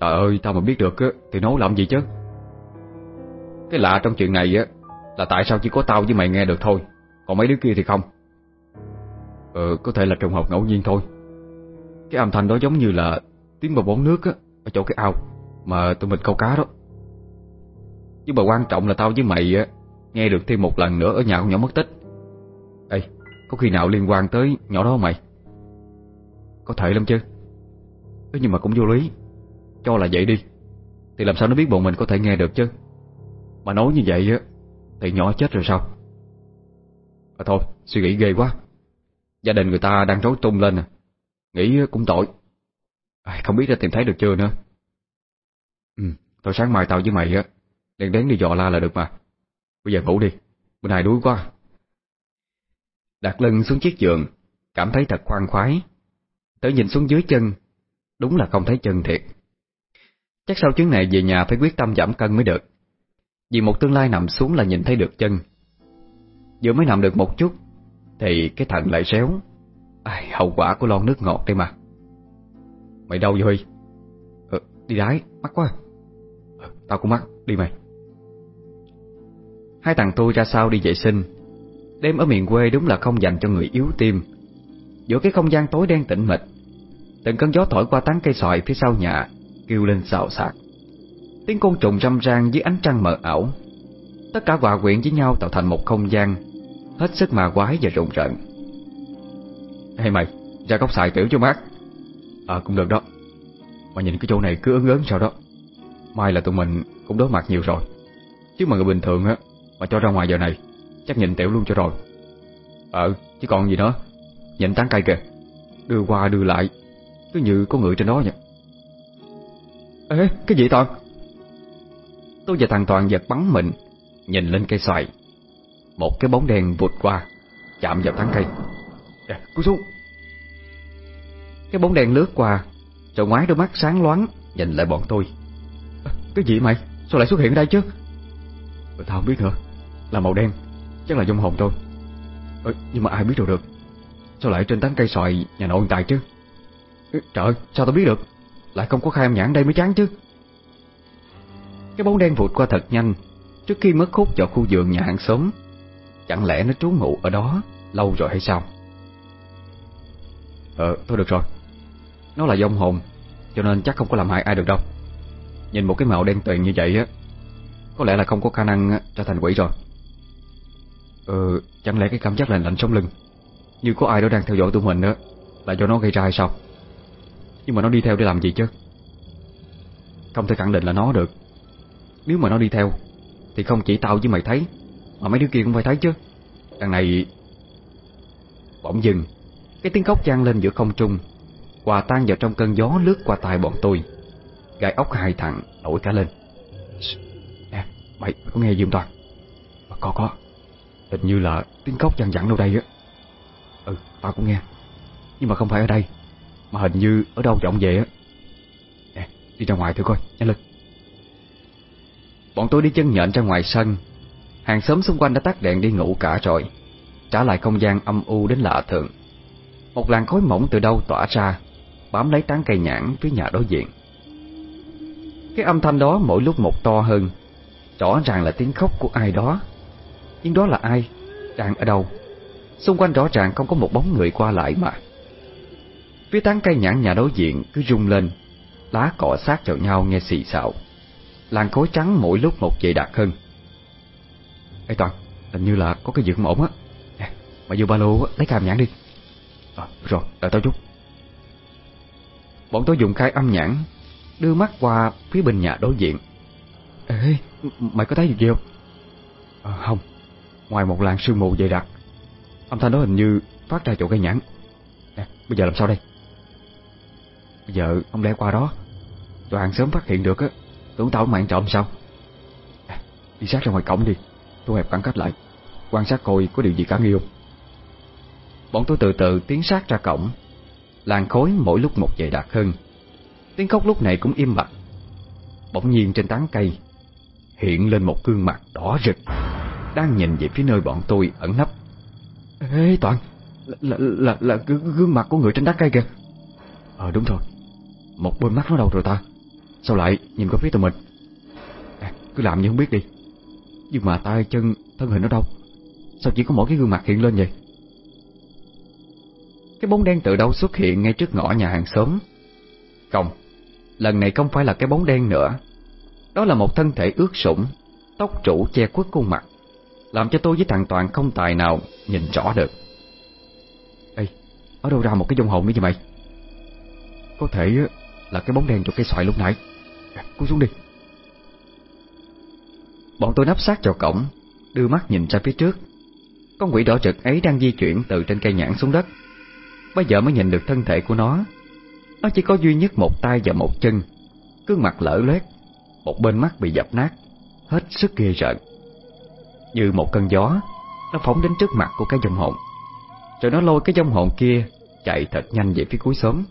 Trời ơi, tao mà biết được Thì nấu làm gì chứ? Cái lạ trong chuyện này á, Là tại sao chỉ có tao với mày nghe được thôi, Còn mấy đứa kia thì không? Ờ có thể là trùng hợp ngẫu nhiên thôi. Cái âm thanh đó giống như là Tiếng bờ bóng nước á, Ở chỗ cái ao Mà tụi mình câu cá đó. Nhưng mà quan trọng là tao với mày á, Nghe được thêm một lần nữa ở nhà con nhỏ mất tích. Ê, Có khi nào liên quan tới nhỏ đó không mày? Có thể lắm chứ. Thế nhưng mà cũng vô lý. Cho là vậy đi. Thì làm sao nó biết bọn mình có thể nghe được chứ? Mà nói như vậy á Thì nhỏ chết rồi sao? À thôi suy nghĩ ghê quá. Gia đình người ta đang rối tung lên à. Nghĩ cũng tội. À, Không biết đã tìm thấy được chưa nữa. Ừ Thôi sáng mai tao với mày á Đèn đến đi dò la là được mà. Bây giờ ngủ đi Bữa nay đuối quá. Đặt lưng xuống chiếc giường Cảm thấy thật khoan khoái. Tới nhìn xuống dưới chân Đúng là không thấy chân thiệt. Chắc sau chuyến này về nhà phải quyết tâm giảm cân mới được. Vì một tương lai nằm xuống là nhìn thấy được chân. Vừa mới nằm được một chút Thì cái thận lại réo Ai, Hậu quả của lon nước ngọt đây mà. Mày đâu vậy Huy? Ờ, Đi đái, mắc quá. Ờ, Tao cũng mắc, đi mày. Hai thằng tôi ra sau đi vệ sinh. Đêm ở miền quê đúng là không dành cho người yếu tim. Giữa cái không gian tối đen tĩnh mịch Từng cơn gió thổi qua tán cây xoài phía sau nhà Kêu lên xào xạc. Tiếng côn trùng râm ran dưới ánh trăng mờ ảo. Tất cả hòa quyện với nhau tạo thành một không gian, Hết sức mà quái và rùng rợn. "Hay mày, Ra góc xài tiểu cho mát. À cũng được đó. Mà nhìn cái chỗ này cứ ớn ớn sao đó. Mai là tụi mình cũng đối mặt nhiều rồi. Chứ mà người bình thường á, Mà cho ra ngoài giờ này, Chắc nhìn tiểu luôn cho rồi. Ờ chứ còn gì nữa. Nhìn tán cây kìa. Đưa qua đưa lại. Cứ như có người trên đó vậy Ê cái gì Toàn? Tôi và thằng Toàn giật bắn mình Nhìn lên cây xoài. Một cái bóng đen vụt qua Chạm vào tán cây. Dạ, cú xuống. Cái bóng đen lướt qua Rồi ngoái đôi mắt sáng loáng Nhìn lại bọn tôi. À, Cái gì mày, sao lại xuất hiện ở đây chứ? Ừ, Tao không biết nữa. Là màu đen, chắc là dung hồn thôi. Ừ, Nhưng mà ai biết được được. Sao lại trên tán cây xoài nhà nội tài chứ? Ừ, Trời ơi, sao tao biết được? Lại không có khai âm nhãn đây mới chán chứ. Cái bóng đen vụt qua thật nhanh. Trước khi mất khúc vào khu vườn nhà hàng xóm, Chẳng lẽ nó trú ngụ ở đó Lâu rồi hay sao? Ờ thôi được rồi. Nó là dông hồn, Cho nên chắc không có làm hại ai được đâu. Nhìn một cái màu đen tuyền như vậy á, Có lẽ là không có khả năng trở thành quỷ rồi. Ừ Chẳng lẽ cái cảm giác lạnh lạnh sống lưng, Như có ai đó đang theo dõi tụi mình á, Là do nó gây ra hay sao? Nhưng mà nó đi theo để làm gì chứ? Không thể khẳng định là nó được. Nếu mà nó đi theo Thì không chỉ tao với mày thấy Mà mấy đứa kia cũng phải thấy chứ. Đằng này Bỗng dừng. Cái tiếng khóc vang lên giữa không trung Hòa tan vào trong cơn gió lướt qua tai bọn tôi. Gai ốc hai thằng nổi cả lên. Nè mày, mày có nghe gì không Toàn? Có có. Hình như là tiếng khóc văng vẳng đâu đây á. Ừ tao cũng nghe Nhưng mà không phải ở đây. Mà hình như ở đâu vọng về á. Nè, đi ra ngoài thử coi, nhanh lên. Bọn tôi đi chân nhện ra ngoài sân. Hàng xóm xung quanh đã tắt đèn đi ngủ cả rồi, Trả lại không gian âm u đến lạ thường. Một làn khói mỏng từ đâu tỏa ra, Bám lấy tán cây nhãn phía nhà đối diện. Cái âm thanh đó mỗi lúc một to hơn, Rõ ràng là tiếng khóc của ai đó. Nhưng đó là ai? Đang ở đâu? Xung quanh rõ ràng không có một bóng người qua lại mà. Phía tán cây nhãn nhà đối diện cứ rung lên Lá cọ sát vào nhau nghe xì xạo Làn khối trắng mỗi lúc một dày đặc hơn. Ê Toàn Hình như là có cái gì không ổn á. Nè Mày vô ba lô lấy cam nhãn đi. À rồi đợi tao chút. Bọn tôi dùng khai âm nhãn Đưa mắt qua phía bên nhà đối diện. Ê Mày có thấy gì không? À, Không. Ngoài một làn sương mù dày đặc Âm thanh đó hình như phát ra chỗ cây nhãn. Nè bây giờ làm sao đây? Bây giờ ông lẽ qua đó. Toàn hàng sớm phát hiện được á. Tưởng tao mạng trộm sao? À, Đi sát ra ngoài cổng đi. Thu hẹp khoảng cách lại. Quan sát coi có điều gì cả nghi không Bọn tôi từ từ tiến sát ra cổng. Làn khối mỗi lúc một dày đặc hơn. Tiếng khóc lúc này cũng im bặt. Bỗng nhiên trên tán cây Hiện lên một gương mặt đỏ rực. Đang nhìn về phía nơi bọn tôi ẩn nấp. Ê Toàn Là, là, là, là gương mặt của người trên tán cây kìa. Ờ đúng rồi một bên mắt nó đâu rồi ta? Sao lại nhìn qua phía tụi mình? À, Cứ làm như không biết đi. Nhưng mà tay chân thân hình nó đâu? Sao chỉ có mỗi cái gương mặt hiện lên vậy? Cái bóng đen từ đâu xuất hiện ngay trước ngõ nhà hàng xóm? Không Lần này không phải là cái bóng đen nữa. Đó là một thân thể ướt sũng Tóc trụ che khuất khuôn mặt Làm cho tôi với thằng Toàn không tài nào Nhìn rõ được. Ê, ở đâu ra một cái dung hồn nữa vậy mày? Có thể là cái bóng đen cho cây xoài lúc nãy. Cúi xuống đi. Bọn tôi nắp sát vào cổng Đưa mắt nhìn ra phía trước. Con quỷ đỏ trực ấy đang di chuyển từ trên cây nhãn xuống đất. Bây giờ mới nhìn được thân thể của nó. Nó chỉ có duy nhất một tay và một chân Cương mặt lở loét Một bên mắt bị dập nát Hết sức ghê rợn. Như một cơn gió Nó phóng đến trước mặt của cái dòng hồn. Rồi nó lôi cái dòng hồn kia Chạy thật nhanh về phía cuối xóm.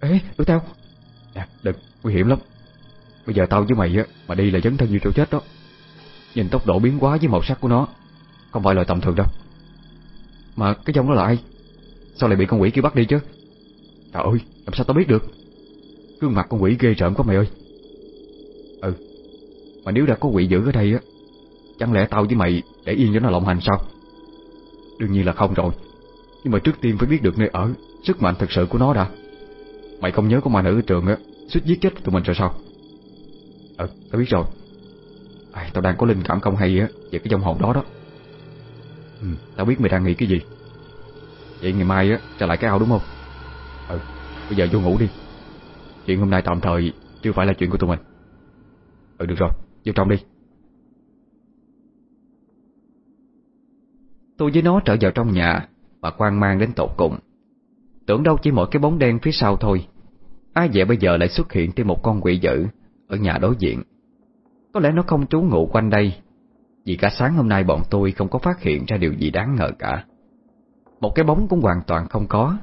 Ê, đuổi theo. Dạ, nè, đừng, nguy hiểm lắm. Bây giờ tao với mày á Mà đi là dấn thân như chỗ chết đó. Nhìn tốc độ biến hóa với màu sắc của nó Không phải là tầm thường đâu. Mà cái dông đó là ai? Sao lại bị con quỷ kia bắt đi chứ? Trời ơi làm sao tao biết được? Gương mặt con quỷ ghê rợn quá mày ơi. Ừ Mà nếu đã có quỷ dữ ở đây á Chẳng lẽ tao với mày để yên cho nó lộng hành sao? Đương nhiên là không rồi. Nhưng mà trước tiên phải biết được nơi ở Sức mạnh thực sự của nó đã. Mày không nhớ có ma nữ ở trường á Suýt giết chết tụi mình rồi sao? Ừ tao biết rồi. À, Tao đang có linh cảm không hay á Về cái dòng hồn đó đó. Ừ, Tao biết mày đang nghĩ cái gì. Vậy ngày mai á trở lại cái ao đúng không? Ừ. Bây giờ vô ngủ đi. Chuyện hôm nay tạm thời Chưa phải là chuyện của tụi mình. Ừ được rồi. Vô trong đi. Tôi với nó trở vào trong nhà Mà quan mang đến tột cùng Tưởng đâu chỉ mỗi cái bóng đen phía sau thôi. Ai vậy bây giờ lại xuất hiện thêm một con quỷ dữ Ở nhà đối diện. Có lẽ nó không trú ngụ quanh đây, Vì cả sáng hôm nay bọn tôi không có phát hiện ra điều gì đáng ngờ cả. Một cái bóng cũng hoàn toàn không có.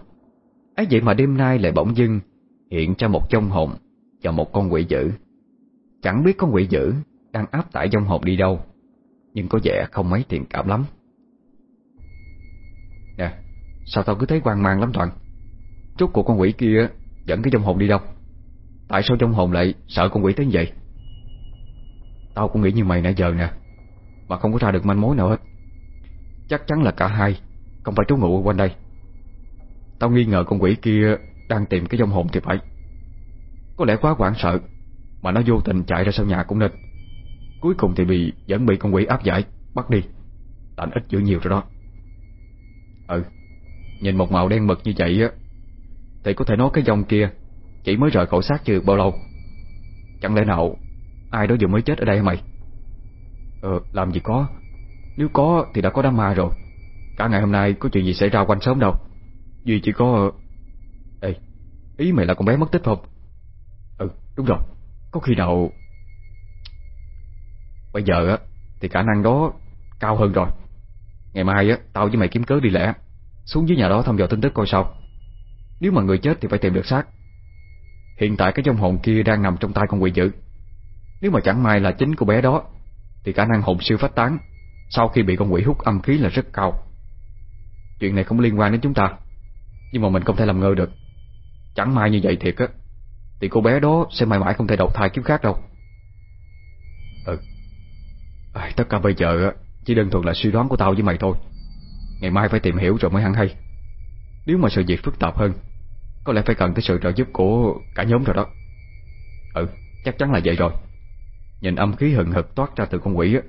Ấy vậy mà đêm nay lại bỗng dưng Hiện ra một trong hồn Và một con quỷ dữ. Chẳng biết con quỷ dữ Đang áp tải trong hồn đi đâu, Nhưng có vẻ không mấy thiện cảm lắm. Nè, Sao tao cứ thấy hoang mang lắm Toàn? Chút của con quỷ kia dẫn cái trong hồn đi đâu? Tại sao trong hồn lại sợ con quỷ tới vậy? Tao cũng nghĩ như mày nãy giờ nè, Mà không có ra được manh mối nào hết. Chắc chắn là cả hai Không phải trú ngụ quanh đây. Tao nghi ngờ con quỷ kia Đang tìm cái trong hồn thì phải. Có lẽ quá hoảng sợ Mà nó vô tình chạy ra sau nhà cũng nên. Cuối cùng thì bị vẫn bị con quỷ áp giải, Bắt đi. Tạnh ít dữ nhiều rồi đó. Ừ Nhìn một màu đen mực như vậy á thì có thể nói cái dòng kia Chỉ mới rời khẩu xác chưa bao lâu? Chẳng lẽ nào Ai đó vừa mới chết ở đây hả mày? Ờ làm gì có. Nếu có thì đã có đám ma rồi. Cả ngày hôm nay có chuyện gì xảy ra quanh sớm đâu. Duy chỉ có, Ê, Ý mày là con bé mất tích không? Ừ đúng rồi. Có khi nào Bây giờ á Thì khả năng đó cao hơn rồi. Ngày mai á, Tao với mày kiếm cớ đi lẽ Xuống dưới nhà đó thăm dò tin tức coi sao. Nếu mà người chết thì phải tìm được xác. Hiện tại cái trong hồn kia đang nằm trong tay con quỷ dữ. Nếu mà chẳng may là chính cô bé đó Thì khả năng hồn siêu phát tán Sau khi bị con quỷ hút âm khí là rất cao. Chuyện này không liên quan đến chúng ta Nhưng mà mình không thể làm ngơ được. Chẳng may như vậy thiệt á Thì cô bé đó sẽ mãi mãi không thể đầu thai kiếp khác đâu. Ừ. À, Tất cả bây giờ á Chỉ đơn thuần là suy đoán của tao với mày thôi. Ngày mai phải tìm hiểu rồi mới hẳn hay. Nếu mà sự việc phức tạp hơn Có lẽ phải cần tới sự trợ giúp của cả nhóm rồi đó. Ừ chắc chắn là vậy rồi. Nhìn âm khí hừng hực toát ra từ con quỷ á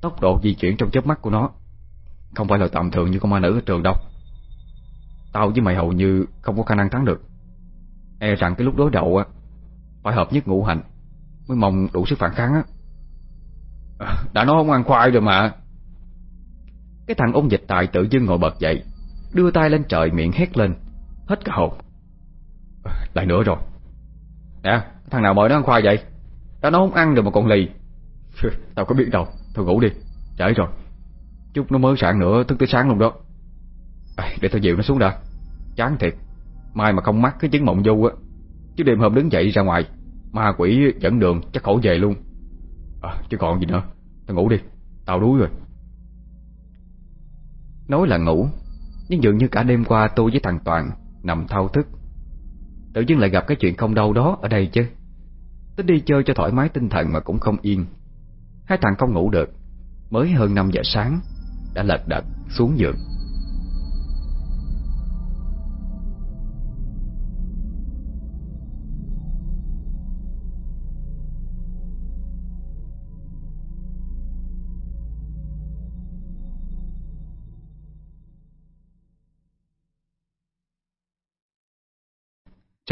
Tốc độ di chuyển trong chớp mắt của nó Không phải là tạm thường như con ma nữ ở trường đâu. Tao với mày hầu như không có khả năng thắng được. E rằng cái lúc đối đầu á Phải hợp nhất ngũ hành Mới mong đủ sức phản kháng á. À, Đã nói không ăn khoai rồi mà. Cái thằng ông dịch tài tự dưng ngồi bật dậy Đưa tay lên trời miệng hét lên. Hết cả hồn. Lại nữa rồi. Nè thằng nào mời nó ăn khoai vậy? Đã nó không ăn rồi mà còn lì. [LAUGHS] Tao có biết đâu Thôi ngủ đi. Trễ rồi. Chút nó mới sáng nữa thức tới sáng luôn đó. À, Để tao dịu nó xuống đã. Chán thiệt. Mai mà không mắc cái chứng mộng du á. Chứ đêm hôm đứng dậy ra ngoài Ma quỷ dẫn đường chắc khổ về luôn. À chứ còn gì nữa. Tao ngủ đi. Tao đuối rồi. Nói là ngủ nhưng dường như cả đêm qua tôi với thằng Toàn Nằm thao thức. Tự dưng lại gặp cái chuyện không đâu đó ở đây chứ. Tính đi chơi cho thoải mái tinh thần mà cũng không yên. Hai thằng không ngủ được. Mới hơn 5 giờ sáng, Đã lật đật xuống giường.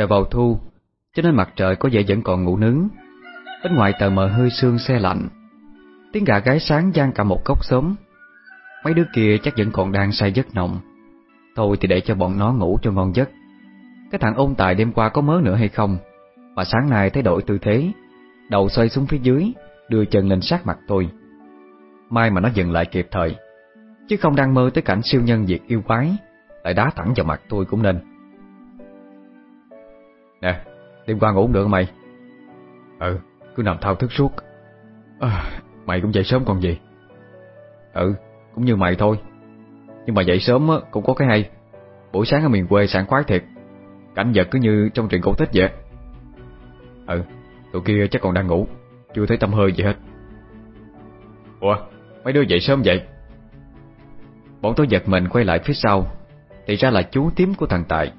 Trời vào thu, Cho nên mặt trời có vẻ vẫn còn ngủ nướng. Bên ngoài tờ mờ hơi sương xe lạnh. Tiếng gà gáy sáng gian cả một góc sớm Mấy đứa kia chắc vẫn còn đang say giấc nồng. Thôi thì để cho bọn nó ngủ cho ngon giấc. Cái thằng ôn tài đêm qua có mớ nữa hay không? Mà sáng nay thấy đổi tư thế. Đầu xoay xuống phía dưới, Đưa chân lên sát mặt tôi. Mai mà nó dừng lại kịp thời. Chứ không đang mơ tới cảnh siêu nhân diệt yêu quái, Lại đá thẳng vào mặt tôi cũng nên đêm qua ngủ không được mày? Ừ, cứ nằm thao thức suốt. À, Mày cũng dậy sớm còn gì? Ừ, cũng như mày thôi. Nhưng mà dậy sớm cũng có cái hay. Buổi sáng ở miền quê sảng khoái thiệt. Cảnh vật cứ như trong truyện cổ tích vậy. Ừ, tụi kia chắc còn đang ngủ. Chưa thấy tâm hơi gì hết. Ủa, mấy đứa dậy sớm vậy? Bọn tôi giật mình quay lại phía sau. Thì ra là chú tím của thằng Tài.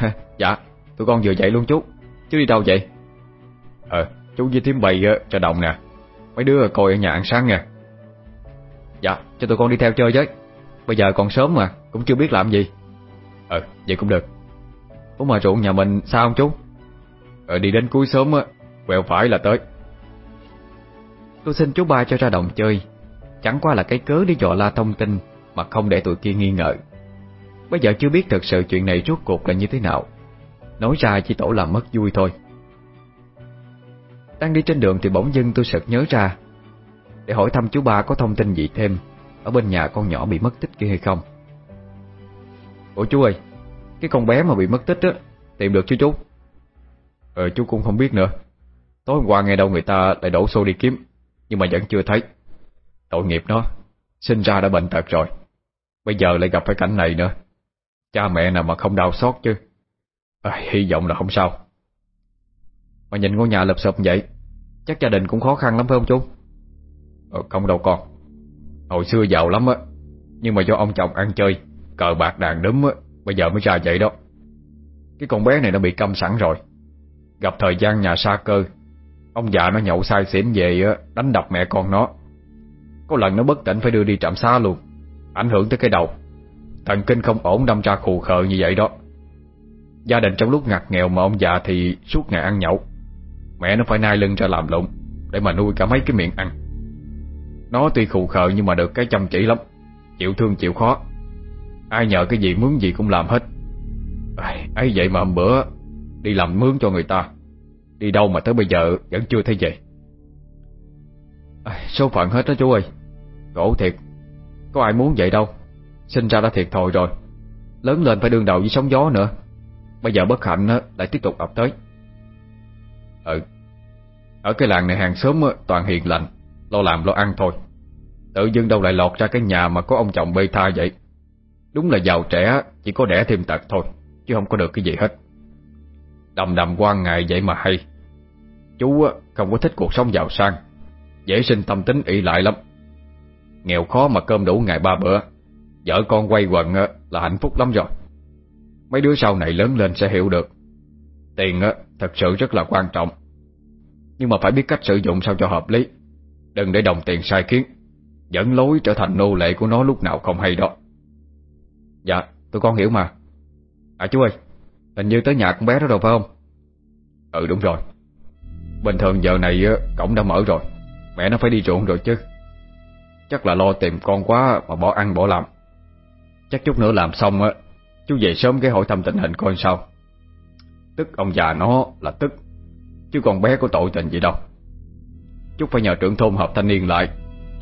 [LAUGHS] Dạ Tụi con vừa dậy luôn chú. Chú đi đâu vậy? Ờ chú với thím bày cho đồng nè. Mấy đứa coi ở nhà ăn sáng nha Dạ cho tụi con đi theo chơi với. Bây giờ còn sớm mà Cũng chưa biết làm gì. Ờ vậy cũng được. Ủa mà ruộng nhà mình sao không chú? Ờ đi đến cuối sớm á Quẹo phải là tới. Tôi xin chú ba cho ra đồng chơi. Chẳng qua là cái cớ để dò la thông tin Mà không để tụi kia nghi ngờ. Bây giờ chưa biết thật sự chuyện này rốt cuộc là như thế nào Nói ra chỉ tổ làm mất vui thôi. Đang đi trên đường thì bỗng dưng tôi sực nhớ ra, Để hỏi thăm chú ba có thông tin gì thêm Ở bên nhà con nhỏ bị mất tích kia hay không. Ủa chú ơi, Cái con bé mà bị mất tích á, Tìm được chứ chú? Ờ chú cũng không biết nữa. Tối hôm qua nghe đâu người ta lại đổ xô đi kiếm, Nhưng mà vẫn chưa thấy. Tội nghiệp nó, Sinh ra đã bệnh tật rồi. Bây giờ lại gặp phải cảnh này nữa. Cha mẹ nào mà không đau xót chứ à, Hy vọng là không sao. Mà nhìn ngôi nhà lập sụp vậy Chắc gia đình cũng khó khăn lắm phải không chú? Ờ, Không đâu con. Hồi xưa giàu lắm á Nhưng mà do ông chồng ăn chơi Cờ bạc đàn đúm á Bây giờ mới ra vậy đó. Cái con bé này nó bị câm sẵn rồi. Gặp thời gian nhà xa cơ Ông già nó nhậu sai xỉn về á Đánh đập mẹ con nó. Có lần nó bất tỉnh phải đưa đi trạm xá luôn Ảnh hưởng tới cái đầu. Thần kinh không ổn đâm ra khù khờ như vậy đó. Gia đình trong lúc ngặt nghèo mà ông già thì suốt ngày ăn nhậu. Mẹ nó phải nai lưng ra làm lụng Để mà nuôi cả mấy cái miệng ăn. Nó tuy khù khờ nhưng mà được cái chăm chỉ lắm, Chịu thương chịu khó. Ai nhờ cái gì mướn gì cũng làm hết. Ấy vậy mà hôm bữa Đi làm mướn cho người ta, Đi đâu mà tới bây giờ vẫn chưa thấy về. Số phận hết đó chú ơi, Khổ thiệt. Có ai muốn vậy đâu, Sinh ra đã thiệt thòi rồi. Lớn lên phải đương đầu với sóng gió nữa. Bây giờ bất hạnh lại tiếp tục ập tới. Ừ Ở cái làng này hàng xóm toàn hiền lành, Lo làm lo ăn thôi. Tự dưng đâu lại lọt ra cái nhà mà có ông chồng bê tha vậy. Đúng là giàu trẻ, Chỉ có đẻ thêm tật thôi, Chứ không có được cái gì hết. Đầm đầm quan ngày vậy mà hay. Chú không có thích cuộc sống giàu sang, Dễ sinh tâm tính ỷ lại lắm. Nghèo khó mà cơm đủ ngày ba bữa, Vợ con quay quần là hạnh phúc lắm rồi. Mấy đứa sau này lớn lên sẽ hiểu được. Tiền á, thật sự rất là quan trọng. Nhưng mà phải biết cách sử dụng sao cho hợp lý. Đừng để đồng tiền sai khiến, Dẫn lối trở thành nô lệ của nó lúc nào không hay đó. Dạ tôi con hiểu mà. À chú ơi, Hình như tới nhà con bé đó rồi phải không? Ừ đúng rồi. Bình thường giờ này cổng đã mở rồi. Mẹ nó phải đi ruộng rồi chứ. Chắc là lo tìm con quá mà bỏ ăn bỏ làm. Chắc chút nữa làm xong á Chú về sớm cái hỏi thăm tình hình coi sao. Tức ông già nó là tức, Chứ con bé có tội tình gì đâu. Chú phải nhờ trưởng thôn hợp thanh niên lại,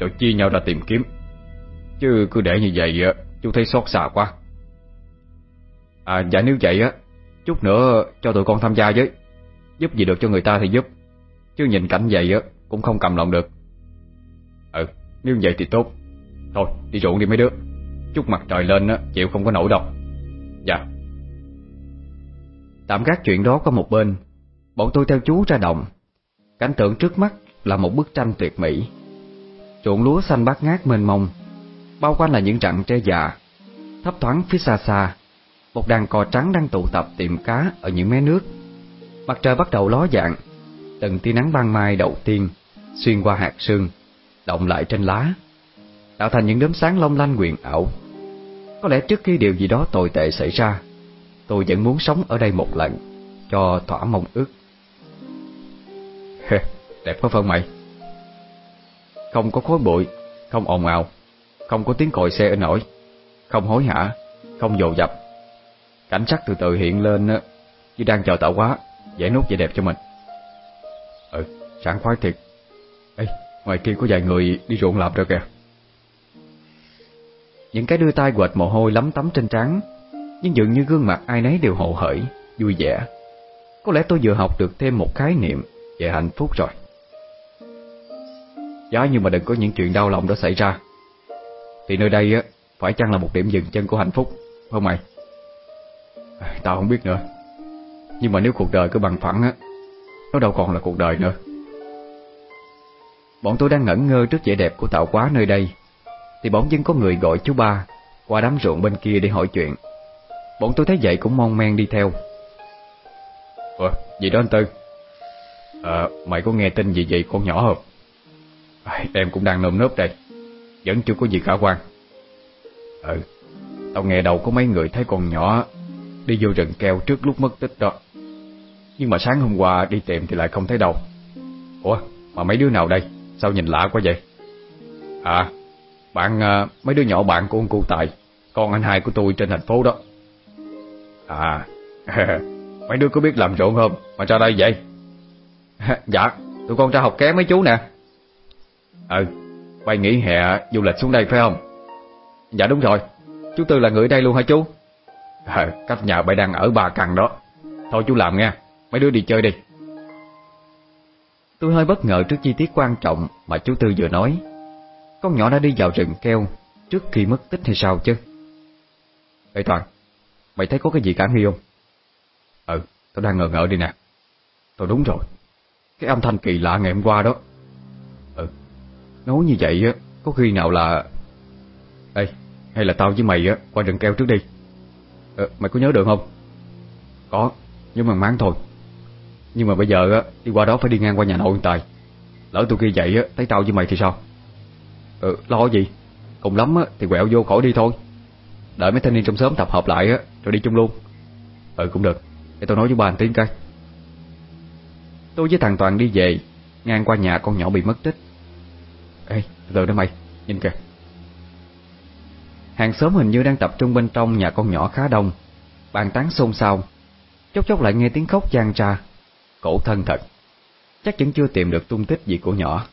Rồi chia nhau ra tìm kiếm. Chứ cứ để như vậy Chú thấy xót xa quá. À dạ nếu vậy á, Chút nữa cho tụi con tham gia với. Giúp gì được cho người ta thì giúp. Chứ nhìn cảnh vậy á, Cũng không cầm lòng được. Ừ nếu vậy thì tốt. Thôi, đi ruộng đi mấy đứa. Chút mặt trời lên á, chịu không có nổi đâu. Dạ. Tạm gác chuyện đó qua một bên, Bọn tôi theo chú ra đồng. Cảnh tượng trước mắt là một bức tranh tuyệt mỹ. Ruộng lúa xanh bát ngát mênh mông, Bao quanh là những rặng tre già, Thấp thoáng phía xa xa, Một đàn cò trắng đang tụ tập tìm cá Ở những mé nước. Mặt trời bắt đầu ló dạng, Từng tia nắng ban mai đầu tiên Xuyên qua hạt sương, Động lại trên lá, Tạo thành những đốm sáng long lanh quyền ảo. Có lẽ trước khi điều gì đó tồi tệ xảy ra Tôi vẫn muốn sống ở đây một lần Cho thỏa mong ước. Đẹp quá phân mày. Không có khói bụi Không ồn ào Không có tiếng còi xe ở nổi Không hối hả Không dồn dập. Cảnh sắc từ từ hiện lên Như đang chờ tạo hóa Dễ nốt vẻ đẹp cho mình. Ừ, sáng khoái thiệt. Ê, ngoài kia có vài người đi ruộng làm rồi kìa. Những cái đưa tay quệt mồ hôi lấm tấm trên trán, Nhưng dường như gương mặt ai nấy đều hộ hởi, Vui vẻ. Có lẽ tôi vừa học được thêm một khái niệm Về hạnh phúc rồi. Giá như mà đừng có những chuyện đau lòng đó xảy ra. Thì nơi đây á, Phải chăng là một điểm dừng chân của hạnh phúc, Không mày? À, tao không biết nữa. Nhưng mà nếu cuộc đời cứ bằng phẳng á, Nó đâu còn là cuộc đời nữa. Bọn tôi đang ngẩn ngơ trước vẻ đẹp của tạo quá nơi đây. Thì bỗng dưng có người gọi chú ba Qua đám ruộng bên kia để hỏi chuyện. Bọn tôi thấy vậy cũng mon men đi theo. Ủa, gì đó anh Tư? À, Mày có nghe tin gì vậy con nhỏ không? À, Em cũng đang nơm nớp đây. Vẫn chưa có gì khả quan. Ừ Tao nghe đầu có mấy người thấy con nhỏ Đi vô rừng keo trước lúc mất tích đó. Nhưng mà sáng hôm qua đi tìm thì lại không thấy đâu. Ủa mà mấy đứa nào đây? Sao nhìn lạ quá vậy? À bạn à, mấy đứa nhỏ bạn của ông cô Tài Con anh hai của tôi trên thành phố đó. À [LAUGHS] Mấy đứa có biết làm rộn không? Mà ra đây vậy. [LAUGHS] Dạ tụi con ra học ké mấy chú nè. Ừ Bay nghỉ hè du lịch xuống đây phải không? Dạ đúng rồi Chú Tư là người ở đây luôn hả chú? À, Cách nhà bay đang ở bà cằn đó. Thôi chú làm nghe, Mấy đứa đi chơi đi. Tôi hơi bất ngờ trước chi tiết quan trọng Mà chú Tư vừa nói. Con nhỏ đã đi vào rừng keo Trước khi mất tích hay sao chứ? Ê Toàn Mày thấy có cái gì cả nghi không? Ừ Tao đang ngờ ngợ đi nè. Tao đúng rồi. Cái âm thanh kỳ lạ ngày hôm qua đó. Ừ Nói như vậy á Có khi nào là Ê Hay là tao với mày á Qua rừng keo trước đi. Ừ, Mày có nhớ được không? Có Nhưng mà máng thôi. Nhưng mà bây giờ á Đi qua đó phải đi ngang qua nhà nội Tài. Lỡ tôi kia vậy á Thấy tao với mày thì sao? Ừ lo gì? Cùng lắm á Thì quẹo vô khỏi đi thôi. Đợi mấy thanh niên trong xóm tập hợp lại á Rồi đi chung luôn. Ừ cũng được. Để tôi nói với bà anh tiếng coi Tôi với thằng Toàn đi về Ngang qua nhà con nhỏ bị mất tích. Ê, từ đó mày, nhìn kìa. Hàng xóm hình như đang tập trung bên trong nhà con nhỏ khá đông. Bàn tán xôn xao. Chốc chốc lại nghe tiếng khóc chan tra. Cổ thân thật. Chắc vẫn chưa tìm được tung tích gì của nhỏ.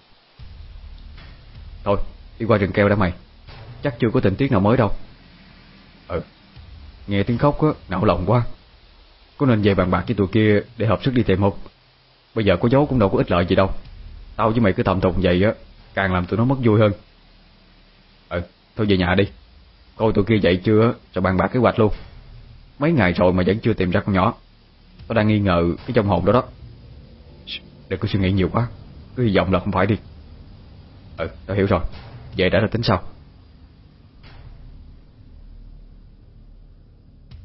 Thôi, đi qua rừng keo đã mày. Chắc chưa có tình tiết nào mới đâu. Ừ. Nghe tiếng khóc á, não lòng quá. Có nên về bàn bạc với tụi kia Để hợp sức đi tìm không Bây giờ có dấu cũng đâu có ích lợi gì đâu. Tao với mày cứ tầm tụng vậy á Càng làm tụi nó mất vui hơn. Ừ, thôi về nhà đi. Coi tụi kia dậy chưa Rồi bàn bạc kế hoạch luôn. Mấy ngày rồi mà vẫn chưa tìm ra con nhỏ. Tao đang nghi ngờ cái trong hồn đó đó. Đừng có suy nghĩ nhiều quá. Cứ hy vọng là không phải đi. Ừ, tao hiểu rồi Vậy đã là tính sao